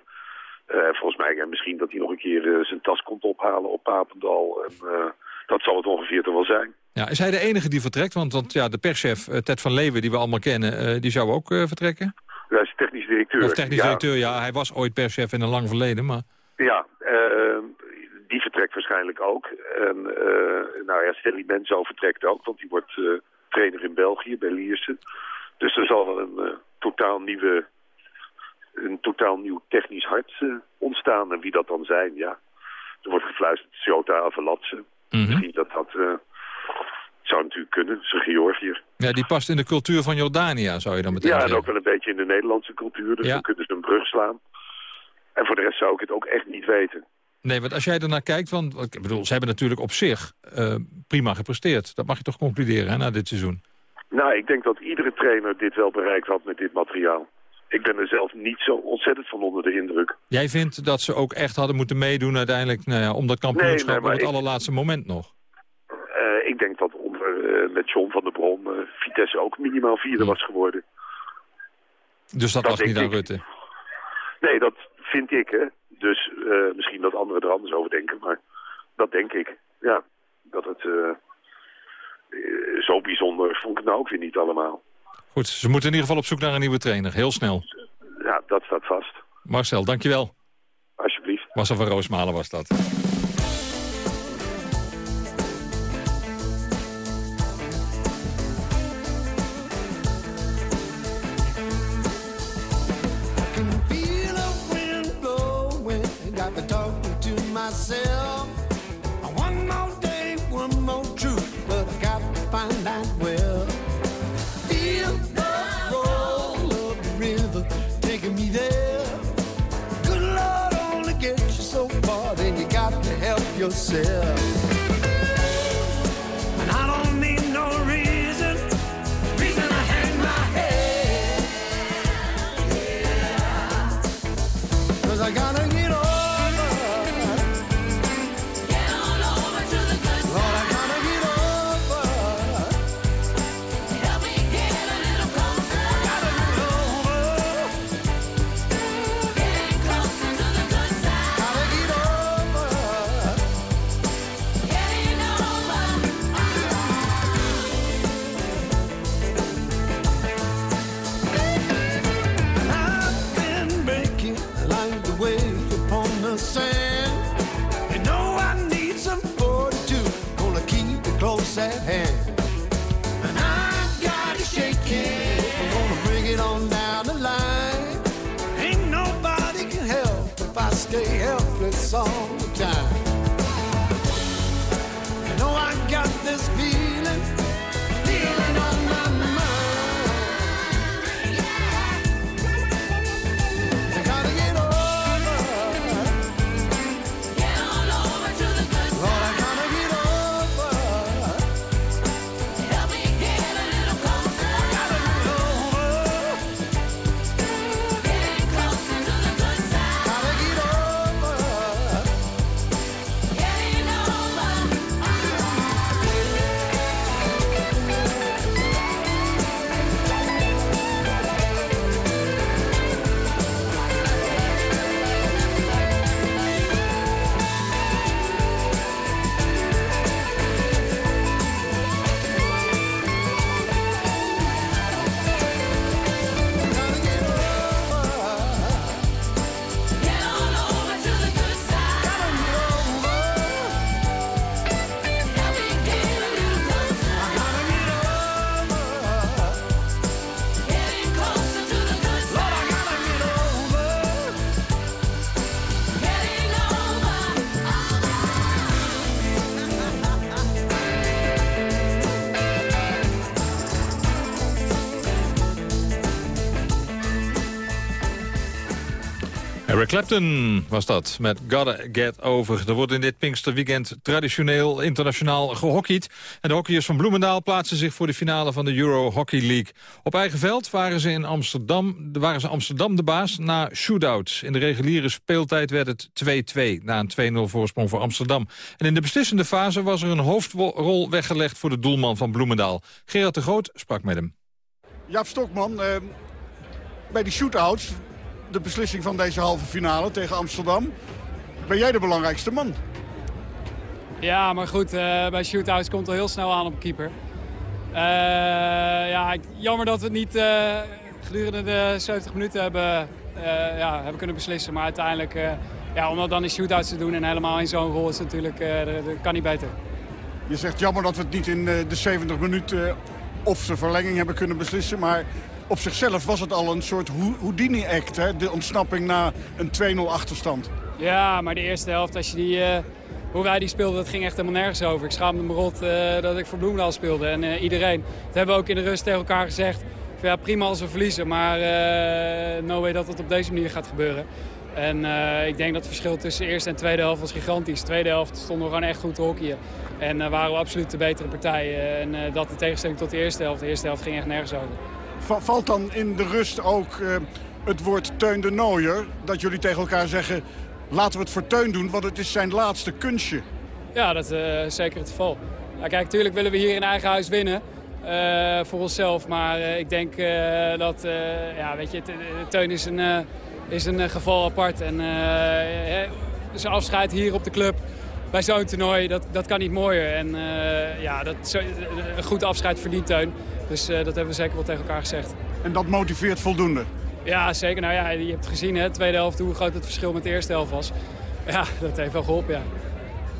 volgens mij eh, misschien dat hij nog een keer eh, zijn tas komt ophalen op Papendal. En eh, dat zal het ongeveer toch wel zijn. Ja, is hij de enige die vertrekt? Want, want ja, de perschef eh, Ted van Leeuwen, die we allemaal kennen, eh, die zou ook eh, vertrekken? Hij is technisch directeur. Of technisch Ja, directeur, ja. Hij was ooit perschef in een lang verleden, maar... Ja, eh, die vertrekt waarschijnlijk ook. En eh, nou ja, Stanley Menzo vertrekt ook, want die wordt eh, trainer in België bij Lierse. Dus er zal wel een eh, totaal nieuwe, een totaal nieuw technisch hart eh, ontstaan. En wie dat dan zijn, ja. Er wordt gefluisterd, Jota Avalatse. Misschien dat dat... eh, zou natuurlijk kunnen, zijn Georgiër. Ja, die past in de cultuur van Jordania, zou je dan meteen Ja, en zeggen. ook wel een beetje in de Nederlandse cultuur. Dus Ja. dan kunnen ze een brug slaan. En voor de rest zou ik het ook echt niet weten. Nee, want als jij ernaar kijkt, want want ik bedoel, ze hebben natuurlijk op zich eh, prima gepresteerd. Dat mag je toch concluderen hè, na dit seizoen. Nou, ik denk dat iedere trainer dit wel bereikt had met dit materiaal. Ik ben er zelf niet zo ontzettend van onder de indruk. Jij vindt dat ze ook echt hadden moeten meedoen uiteindelijk nou ja, om dat kampioenschap Nee, nee, maar op het ik- allerlaatste moment nog. Eh, ik denk dat onder, eh, met John van der Bron eh, Vitesse ook minimaal vierde was geworden. Dus dat, Dat lag niet aan ik. Rutte. Nee, dat vind ik, hè. Dus misschien dat anderen er anders over denken, maar dat denk ik. Ja, dat het zo bijzonder vond ik het nou ook weer niet allemaal. Goed, ze moeten in ieder geval op zoek naar een nieuwe trainer. Heel snel. Ja, dat staat vast. Marcel, dankjewel. Alsjeblieft. Marcel van Roosmalen was dat. Yourself. Clapton was dat, met Gotta Get Over. Er wordt in dit Pinksterweekend traditioneel internationaal gehockeyd. En de hockeyers van Bloemendaal plaatsen zich voor de finale van de Euro Hockey League. Op eigen veld waren ze in Amsterdam, waren ze Amsterdam de baas na shootouts. In de reguliere speeltijd werd het 2-2, na een 2-0 voorsprong voor Amsterdam. En in de beslissende fase was er een hoofdrol weggelegd voor de doelman van Bloemendaal. Gerard de Groot sprak met hem. Jaap Stokman, eh, bij die shootouts, de beslissing van deze halve finale tegen Amsterdam... ben jij de belangrijkste man. Ja, maar goed, eh, bij shootouts komt het heel snel aan op keeper. Eh, ja, jammer dat we het niet eh, gedurende de 70 minuten hebben, ja, hebben kunnen beslissen. Maar uiteindelijk, ja, om dat dan in shootouts te doen en helemaal in zo'n rol is natuurlijk, dat, kan niet beter. Je zegt jammer dat we het niet in de 70 minuten of zijn verlenging hebben kunnen beslissen. Maar op zichzelf was het al een soort Hou- Houdini-act, de ontsnapping na een 2-0 achterstand. Ja, maar de eerste helft, als je die, eh, hoe wij die speelden, dat ging echt helemaal nergens over. Ik schaamde me rot eh, dat ik voor Bloemendaal speelde. En eh, iedereen. Dat hebben we ook in de rust tegen elkaar gezegd. Ja, prima als we verliezen, maar no way dat het op deze manier gaat gebeuren. En ik denk dat het verschil tussen eerste en tweede helft was gigantisch. De tweede helft stonden we gewoon echt goed te hockeyen. En waren we absoluut de betere partij. Eh, en dat in tegenstelling tot de eerste helft. De eerste helft ging echt nergens over. Va- Valt dan in de rust ook eh, het woord Teun de Nooier? Dat jullie tegen elkaar zeggen, laten we het voor Teun doen, want het is zijn laatste kunstje. Ja, dat eh, is zeker het geval. Ja, kijk, natuurlijk willen we hier in eigen huis winnen. eh, voor onszelf. Maar ik denk dat, ja, weet je, Teun is een, is een geval apart. En zijn afscheid hier op de club bij zo'n toernooi, dat, dat kan niet mooier. En eh, ja, dat, zo- een goed afscheid verdient Teun. Dus eh, dat hebben we zeker wel tegen elkaar gezegd. En dat motiveert voldoende? Ja, zeker. Nou ja, je hebt gezien, hè, de tweede helft, hoe groot het verschil met de eerste helft was. Ja, dat heeft wel geholpen, ja.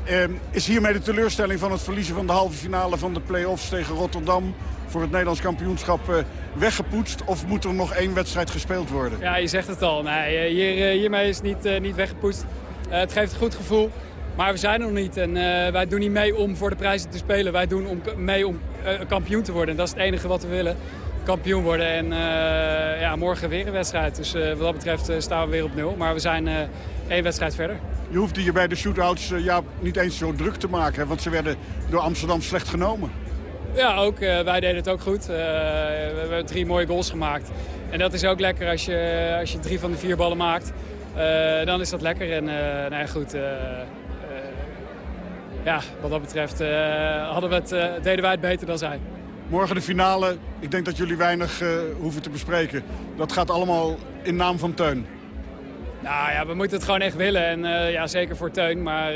Eh, is hiermee de teleurstelling van het verliezen van de halve finale van de play-offs tegen Rotterdam voor het Nederlands kampioenschap eh, weggepoetst? Of moet er nog één wedstrijd gespeeld worden? Ja, je zegt het al. Nee, hier, hiermee is het niet, niet weggepoetst. Het geeft een goed gevoel. Maar we zijn er nog niet. En eh, wij doen niet mee om voor de prijzen te spelen. Wij doen om, mee om eh, kampioen te worden. En dat is het enige wat we willen. Kampioen worden. En eh, ja, morgen weer een wedstrijd. Dus wat dat betreft staan we weer op nul. Maar we zijn één wedstrijd verder. Je hoefde je bij de shootouts ja, niet eens zo druk te maken, hè, want ze werden door Amsterdam slecht genomen. Ja, ook. wij deden het ook goed. We hebben drie mooie goals gemaakt. En dat is ook lekker als je, als je drie van de vier ballen maakt. Dan is dat lekker. En eh nou goed. Ja, wat dat betreft eh, hadden we het, eh, deden wij het beter dan zij. Morgen de finale, ik denk dat jullie weinig eh, hoeven te bespreken. Dat gaat allemaal in naam van Teun. Nou ja, we moeten het gewoon echt willen. En ja, zeker voor Teun. Maar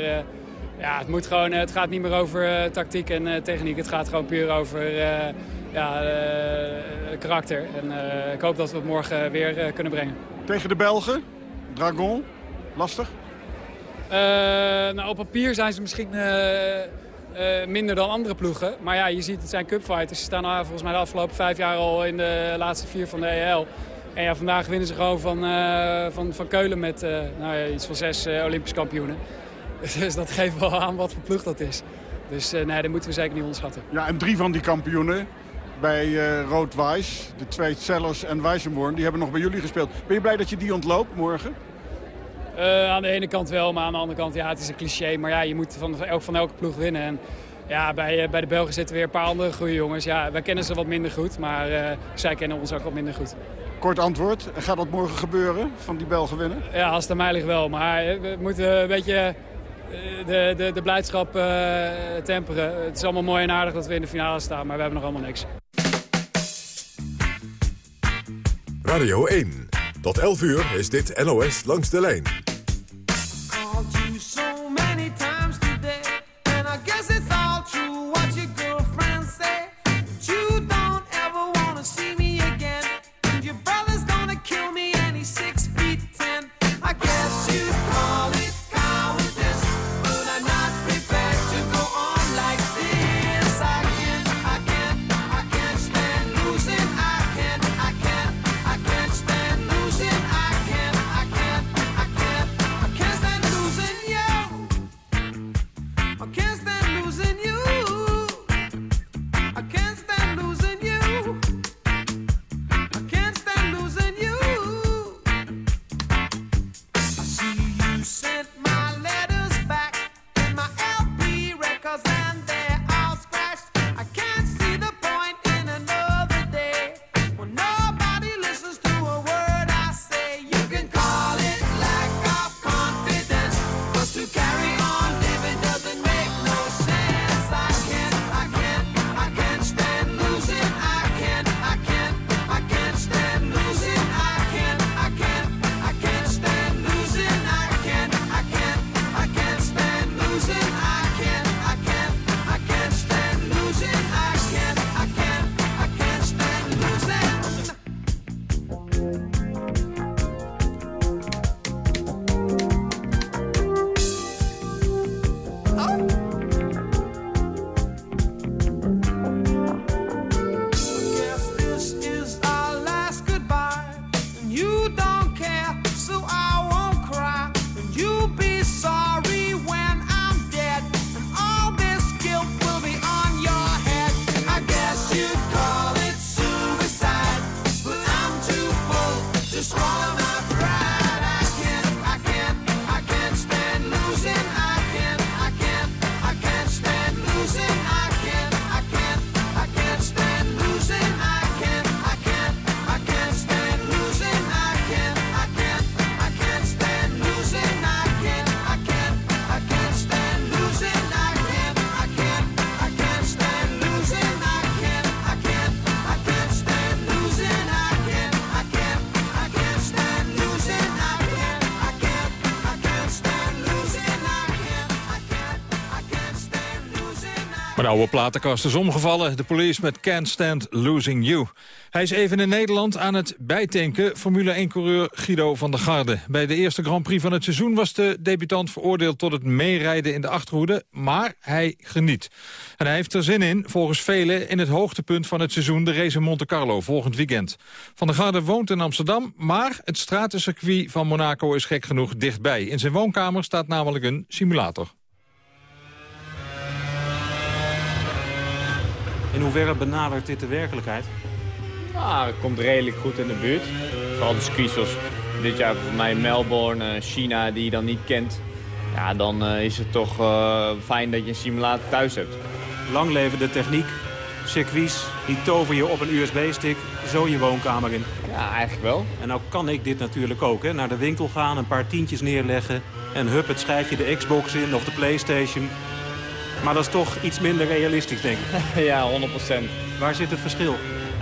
ja, het, moet gewoon, het gaat niet meer over tactiek en techniek. Het gaat gewoon puur over ja, karakter. En ik hoop dat we het morgen weer kunnen brengen. Tegen de Belgen, Dragon, lastig? Eh, nou, op papier zijn ze misschien eh, eh, minder dan andere ploegen. Maar ja, je ziet, het zijn cupfighters. Ze staan al, volgens mij de afgelopen vijf jaar al in de laatste vier van de EL. En ja, vandaag winnen ze gewoon van, van, van Keulen met nou ja, iets van zes Olympisch kampioenen. *laughs* Dus dat geeft wel aan wat voor ploeg dat is. Dus nee, dat moeten we zeker niet onderschatten. Ja, en drie van die kampioenen bij eh Rood-Wijs, de twee Sellers en Wijzenborn, die hebben nog bij jullie gespeeld. Ben je blij dat je die ontloopt morgen? Eh, aan de ene kant wel, maar aan de andere kant, ja, het is een cliché. Maar ja, je moet van, elk, van elke ploeg winnen. En ja, bij, eh, bij de Belgen zitten weer een paar andere goede jongens. Ja, wij kennen ze wat minder goed, maar eh, zij kennen ons ook wat minder goed. Kort antwoord, gaat dat morgen gebeuren, van die Belgen winnen? Ja, als het aan mij ligt wel. Maar we moeten een beetje eh, de, de, de blijdschap eh, temperen. Het is allemaal mooi en aardig dat we in de finale staan, maar we hebben nog allemaal niks. Radio 1. Tot 11 uur is dit NOS langs de lijn. Oude platenkast is omgevallen. De police met Can't Stand Losing You. Hij is even in Nederland aan het bijtanken. Formule 1-coureur Guido van der Garde. Bij de eerste Grand Prix van het seizoen was de debutant veroordeeld... tot het meerijden in de achterhoede, maar hij geniet. En hij heeft er zin in, volgens velen, in het hoogtepunt van het seizoen... de race in Monte Carlo, volgend weekend. Van der Garde woont in Amsterdam, maar het stratencircuit van Monaco... is gek genoeg dichtbij. In zijn woonkamer staat namelijk een simulator. In hoeverre benadert dit de werkelijkheid? Ah, het komt redelijk goed in de buurt. Vooral de circuits zoals dit jaar voor mij Melbourne, eh, China, die je dan niet kent. Ja, dan eh, is het toch eh, fijn dat je een simulator thuis hebt. Lang leven de techniek, circuits, die tover je op een USB-stick zo je woonkamer in. Ja, eigenlijk wel. En nou kan ik dit natuurlijk ook, hè. Naar de winkel gaan, een paar tientjes neerleggen... en hup, het schijf je de Xbox in of de Playstation. Maar dat is toch iets minder realistisch, denk ik. *laughs* ja, 100% Waar zit het verschil?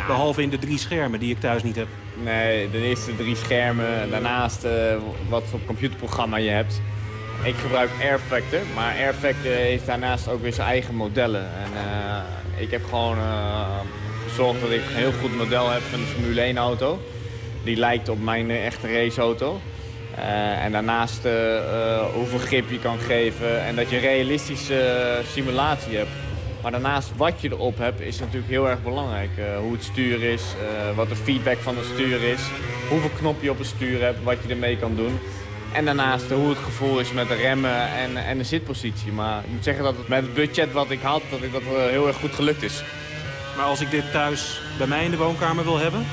Behalve in de drie schermen die ik thuis niet heb. Nee, de eerste drie schermen. Daarnaast eh, wat voor computerprogramma je hebt. Ik gebruik AirFactor, maar AirFactor heeft daarnaast ook weer zijn eigen modellen. En eh, ik heb gewoon eh, gezorgd dat ik een heel goed model heb van de Formule 1 auto. Die lijkt op mijn echte raceauto. Eh, en daarnaast eh, eh, hoeveel grip je kan geven en dat je een realistische simulatie hebt. Maar daarnaast wat je erop hebt is natuurlijk heel erg belangrijk. Hoe het stuur is, wat de feedback van het stuur is, hoeveel knop je op het stuur hebt, wat je ermee kan doen. En daarnaast hoe het gevoel is met de remmen en, en de zitpositie. Maar ik moet zeggen dat het met het budget wat ik had, dat ik dat heel erg goed gelukt is. Maar als ik dit thuis bij mij in de woonkamer wil hebben...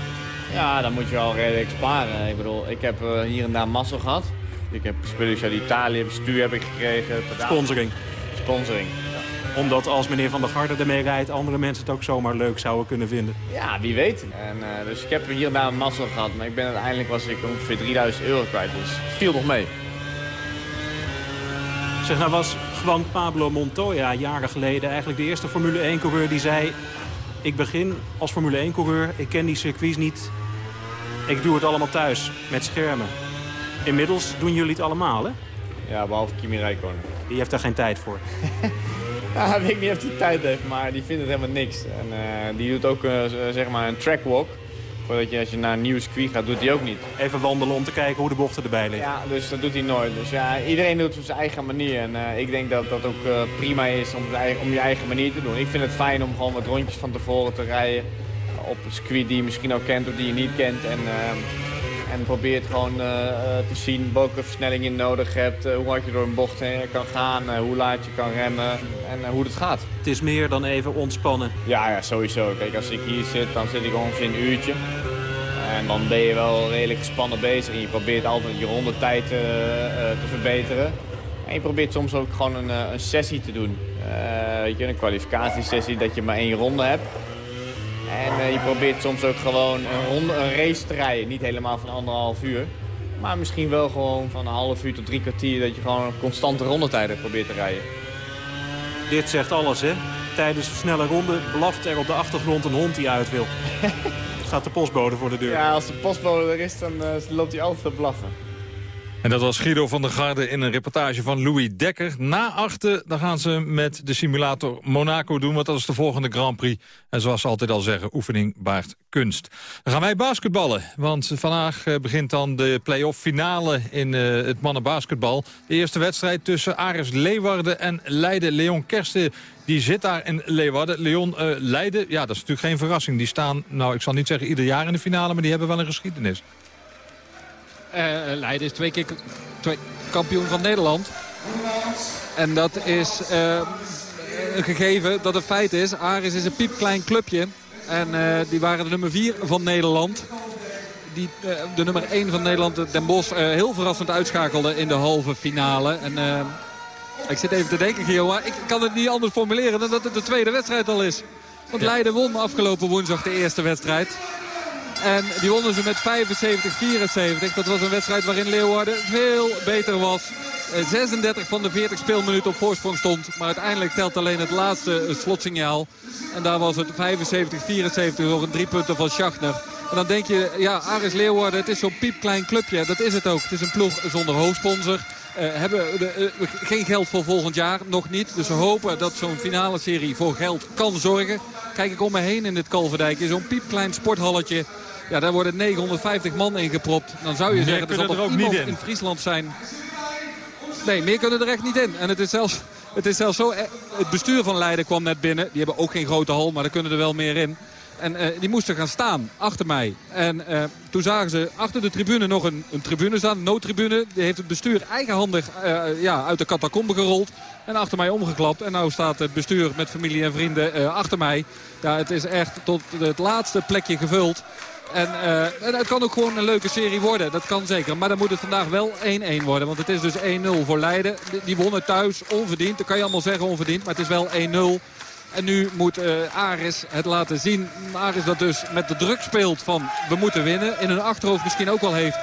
Ja, dan moet je wel redelijk sparen. Ik bedoel, ik heb eh, hier en daar mazzel gehad. Ik heb spulletjes uit Italië, stuur heb ik gekregen. pedaal- Sponsoring. Sponsoring. Omdat als meneer Van der Garde ermee rijdt... andere mensen het ook zomaar leuk zouden kunnen vinden. Ja, wie weet. En, eh, dus ik heb hier en daar een mazzel gehad. Maar ik ben uiteindelijk was ik ongeveer 3000 euro kwijt. Dus het viel nog mee. Zeg, nou was Juan Pablo Montoya jaren geleden eigenlijk de eerste Formule 1-coureur die zei... ik begin als Formule 1-coureur, ik ken die circuits niet. Ik doe het allemaal thuis, met schermen. Inmiddels doen jullie het allemaal, hè? Ja, behalve Kimi Räikkönen. Die heeft daar geen tijd voor. *laughs* Ja, weet ik niet of hij tijd heeft, maar die vindt het helemaal niks. En eh, die doet ook eh, z- zeg maar een trackwalk. Voordat je als je naar een nieuw circuit gaat, doet hij ook niet. Even wandelen om te kijken hoe de bochten erbij liggen. Ja, dus dat doet hij nooit. Dus ja, iedereen doet het op zijn eigen manier. En eh, ik denk dat dat ook eh, prima is om, om je eigen manier te doen. Ik vind het fijn om gewoon wat rondjes van tevoren te rijden. Op een circuit die je misschien ook kent of die je niet kent. En, eh, en probeert gewoon eh, eh, te zien welke versnelling je nodig hebt. eh, hoe hard je door een bocht heen kan gaan. hoe laat je kan remmen. En hoe het gaat. Het is meer dan even ontspannen. Ja, ja, sowieso. Kijk, als ik hier zit, dan zit ik ongeveer een uurtje. En dan ben je wel redelijk gespannen bezig. En je probeert altijd je rondetijd te verbeteren. En je probeert soms ook gewoon een, een sessie te doen. Weet je, een kwalificatiesessie dat je maar één ronde hebt. En eh, je probeert soms ook gewoon een, een race te rijden. Niet helemaal van anderhalf uur. Maar misschien wel gewoon van een half uur tot drie kwartier... dat je gewoon constante rondetijden probeert te rijden. Dit zegt alles, hè? Tijdens een snelle ronde blaft er op de achtergrond een hond die uit wil. *laughs* Staat de postbode voor de deur. Ja, als de postbode er is, dan eh, loopt hij altijd te blaffen. En dat was Guido van der Garde in een reportage van Louis Dekker. Na achter dan gaan ze met de simulator Monaco doen, want dat is de volgende Grand Prix. En zoals ze altijd al zeggen, oefening baart kunst. Dan gaan wij basketballen, want vandaag eh, begint dan de play-off finale in eh, het mannenbasketbal. De eerste wedstrijd tussen Aris Leeuwarden en Leiden. Leon Kersten, die zit daar in Leeuwarden. Leon eh, Leiden, ja, dat is natuurlijk geen verrassing. Die staan, nou ik zal niet zeggen ieder jaar in de finale, maar die hebben wel een geschiedenis. Eh, Leiden is twee keer twee kampioen van Nederland. En dat is eh, een gegeven dat het feit is. Aris is een piepklein clubje. En eh, die waren de nummer 4 van Nederland. Die eh, de nummer 1 van Nederland, eh, Den Bosch, eh, heel verrassend uitschakelde in de halve finale. En eh, ik zit even te denken, Gio, maar ik kan het niet anders formuleren dan dat het de tweede wedstrijd al is. Want Leiden won afgelopen woensdag de eerste wedstrijd. En die wonnen ze met 75-74. Dat was een wedstrijd waarin Leeuwarden veel beter was. Eh, 36 van de 40 speelminuten op voorsprong stond. Maar uiteindelijk telt alleen het laatste eh, slotsignaal. En daar was het 75-74 door een drie punten van Schachner. En dan denk je, ja, Aris Leeuwarden, het is zo'n piepklein clubje. Dat is het ook. Het is een ploeg zonder hoofdsponsor. eh, hebben eh, geen geld voor volgend jaar, nog niet. Dus we hopen dat zo'n finale serie voor geld kan zorgen. Kijk ik om me heen in dit Kalverdijkje, zo'n piepklein sporthalletje. Ja, daar worden 950 man in gepropt. Dan zou je Meer zeggen, er zal er ook niet in. in Friesland zijn Nee, meer kunnen er echt niet in. En het is zelfs, het is zelfs zo... eh, Het bestuur van Leiden kwam net binnen. Die hebben ook geen grote hal, maar daar kunnen er wel meer in. En eh, die moesten gaan staan, achter mij. En eh, toen zagen ze achter de tribune nog een, een tribune staan, een noodtribune. Die heeft het bestuur eigenhandig ja, uit de catacombe gerold. En achter mij omgeklapt. En nu staat het bestuur met familie en vrienden achter mij. Ja, het is echt tot het laatste plekje gevuld. En, eh, en het kan ook gewoon een leuke serie worden. Dat kan zeker. Maar dan moet het vandaag wel 1-1 worden. Want het is dus 1-0 voor Leiden. Die, wonnen thuis onverdiend. Dat kan je allemaal zeggen onverdiend. Maar het is wel 1-0. En nu moet eh, Aris het laten zien. Aris dat dus met de druk speelt van we moeten winnen. In hun achterhoofd misschien ook wel heeft.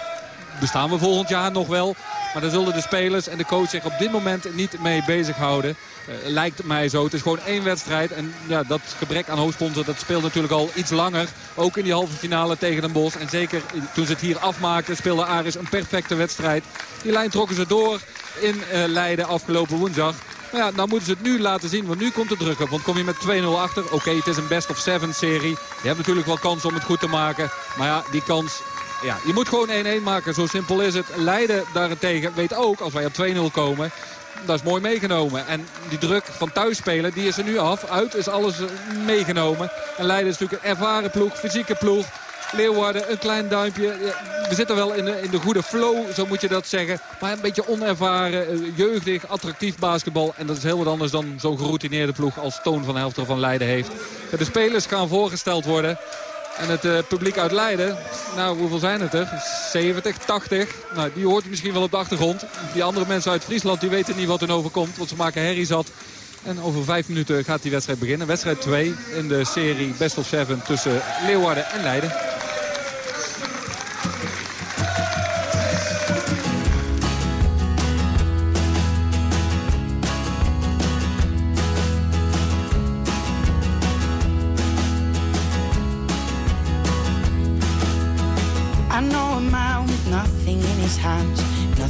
Bestaan we volgend jaar nog wel. Maar daar zullen de spelers en de coach zich op dit moment niet mee bezighouden. Eh, lijkt mij zo. Het is gewoon één wedstrijd. En ja, dat gebrek aan hoofdsponsor dat speelt natuurlijk al iets langer. Ook in die halve finale tegen Den Bosch. En zeker toen ze het hier afmaakten speelde Aris een perfecte wedstrijd. Die lijn trokken ze door in eh, Leiden afgelopen woensdag. Maar ja, nou moeten ze het nu laten zien, want nu komt de druk op. Want kom je met 2-0 achter, oké, het is een best of seven serie. Je hebt natuurlijk wel kans om het goed te maken. Maar ja, die kans, ja, je moet gewoon 1-1 maken. Zo simpel is het. Leiden daarentegen weet ook, als wij op 2-0 komen... Dat is mooi meegenomen. En die druk van thuisspelen, die is er nu af. Uit is alles meegenomen. En Leiden is natuurlijk een ervaren ploeg, fysieke ploeg. Leeuwarden, een klein duimpje. We zitten wel in de, in de goede flow, zo moet je dat zeggen. Maar een beetje onervaren, eh, jeugdig, attractief basketbal. En dat is heel wat anders dan zo'n geroutineerde ploeg als Toon van Helfter van Leiden heeft. De spelers gaan voorgesteld worden. En het eh, publiek uit Leiden, nou hoeveel zijn het er? 70, 80. Nou, die hoort misschien wel op de achtergrond. Die andere mensen uit Friesland die weten niet wat hun overkomt. Want ze maken herrie zat. En over vijf minuten gaat die wedstrijd beginnen. Wedstrijd 2 in de serie Best of Seven tussen Leeuwarden en Leiden.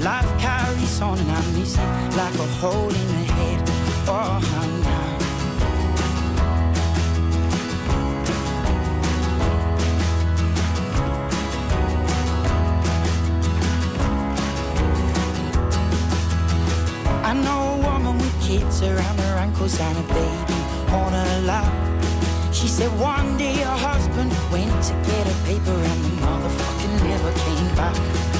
life carries on, and I miss it like a hole in the head. Oh, now. I know a woman with kids around her ankles and a baby on her lap. She said one day her husband went to get a paper and the motherfucker never came back.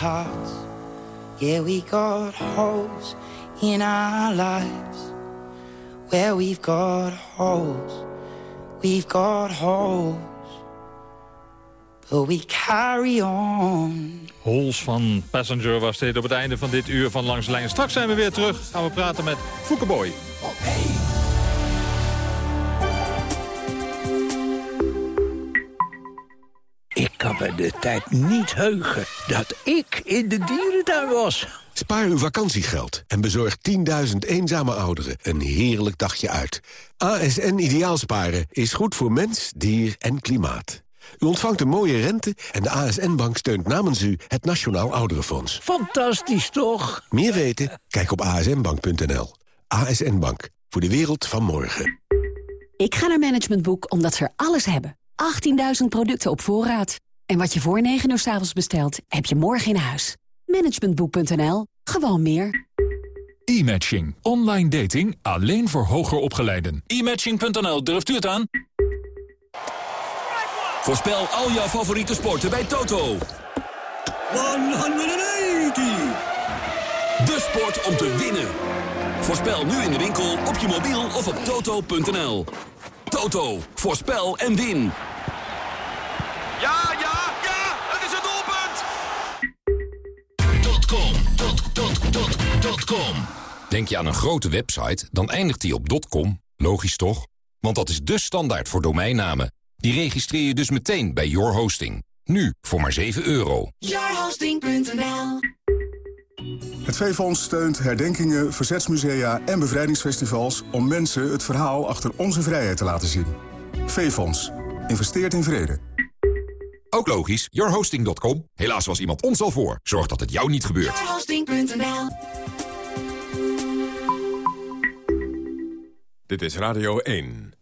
hearts. Yeah, we got holes in our lives. Where we've got holes, we've got holes. But we carry on. Hols van Passenger was dit op het einde van dit uur van Langs de Lijn. Straks zijn we weer terug. Gaan we praten met Foukeboy. Ik kan me de tijd niet heugen dat ik in de dierentuin was. Spaar uw vakantiegeld en bezorg 10.000 eenzame ouderen een heerlijk dagje uit. ASN Ideaalsparen is goed voor mens, dier en klimaat. U ontvangt een mooie rente en de ASN-bank steunt namens u het Nationaal Ouderenfonds. Fantastisch toch? Meer weten? Kijk op asnbank.nl. ASN Bank, voor de wereld van morgen. Ik ga naar Management Boek omdat ze er alles hebben. 18.000 producten op voorraad. En wat je voor 9 uur s avonds bestelt, heb je morgen in huis. Managementboek.nl. Gewoon meer. E-matching. Online dating alleen voor hoger opgeleiden. E-matching.nl, durft u het aan? Voorspel al jouw favoriete sporten bij Toto. 180! De sport om te winnen. Voorspel nu in de winkel, op je mobiel of op toto.nl. Toto, voorspel en win. Ja, ja, ja, het is een doelpunt! .com, dot, dot, dot, dot .com. Denk je aan een grote website, dan eindigt die op .com. Logisch toch? Want dat is de standaard voor domeinnamen. Die registreer je dus meteen bij Your Hosting. Nu voor maar 7 euro. Yourhosting.nl Het V-Fonds steunt herdenkingen, verzetsmusea en bevrijdingsfestivals... om mensen het verhaal achter onze vrijheid te laten zien. V-Fonds. Investeert in vrede. Ook logisch, yourhosting.com. Helaas was iemand ons al voor. Zorg dat het jou niet gebeurt. Yourhosting.nl Dit is Radio 1.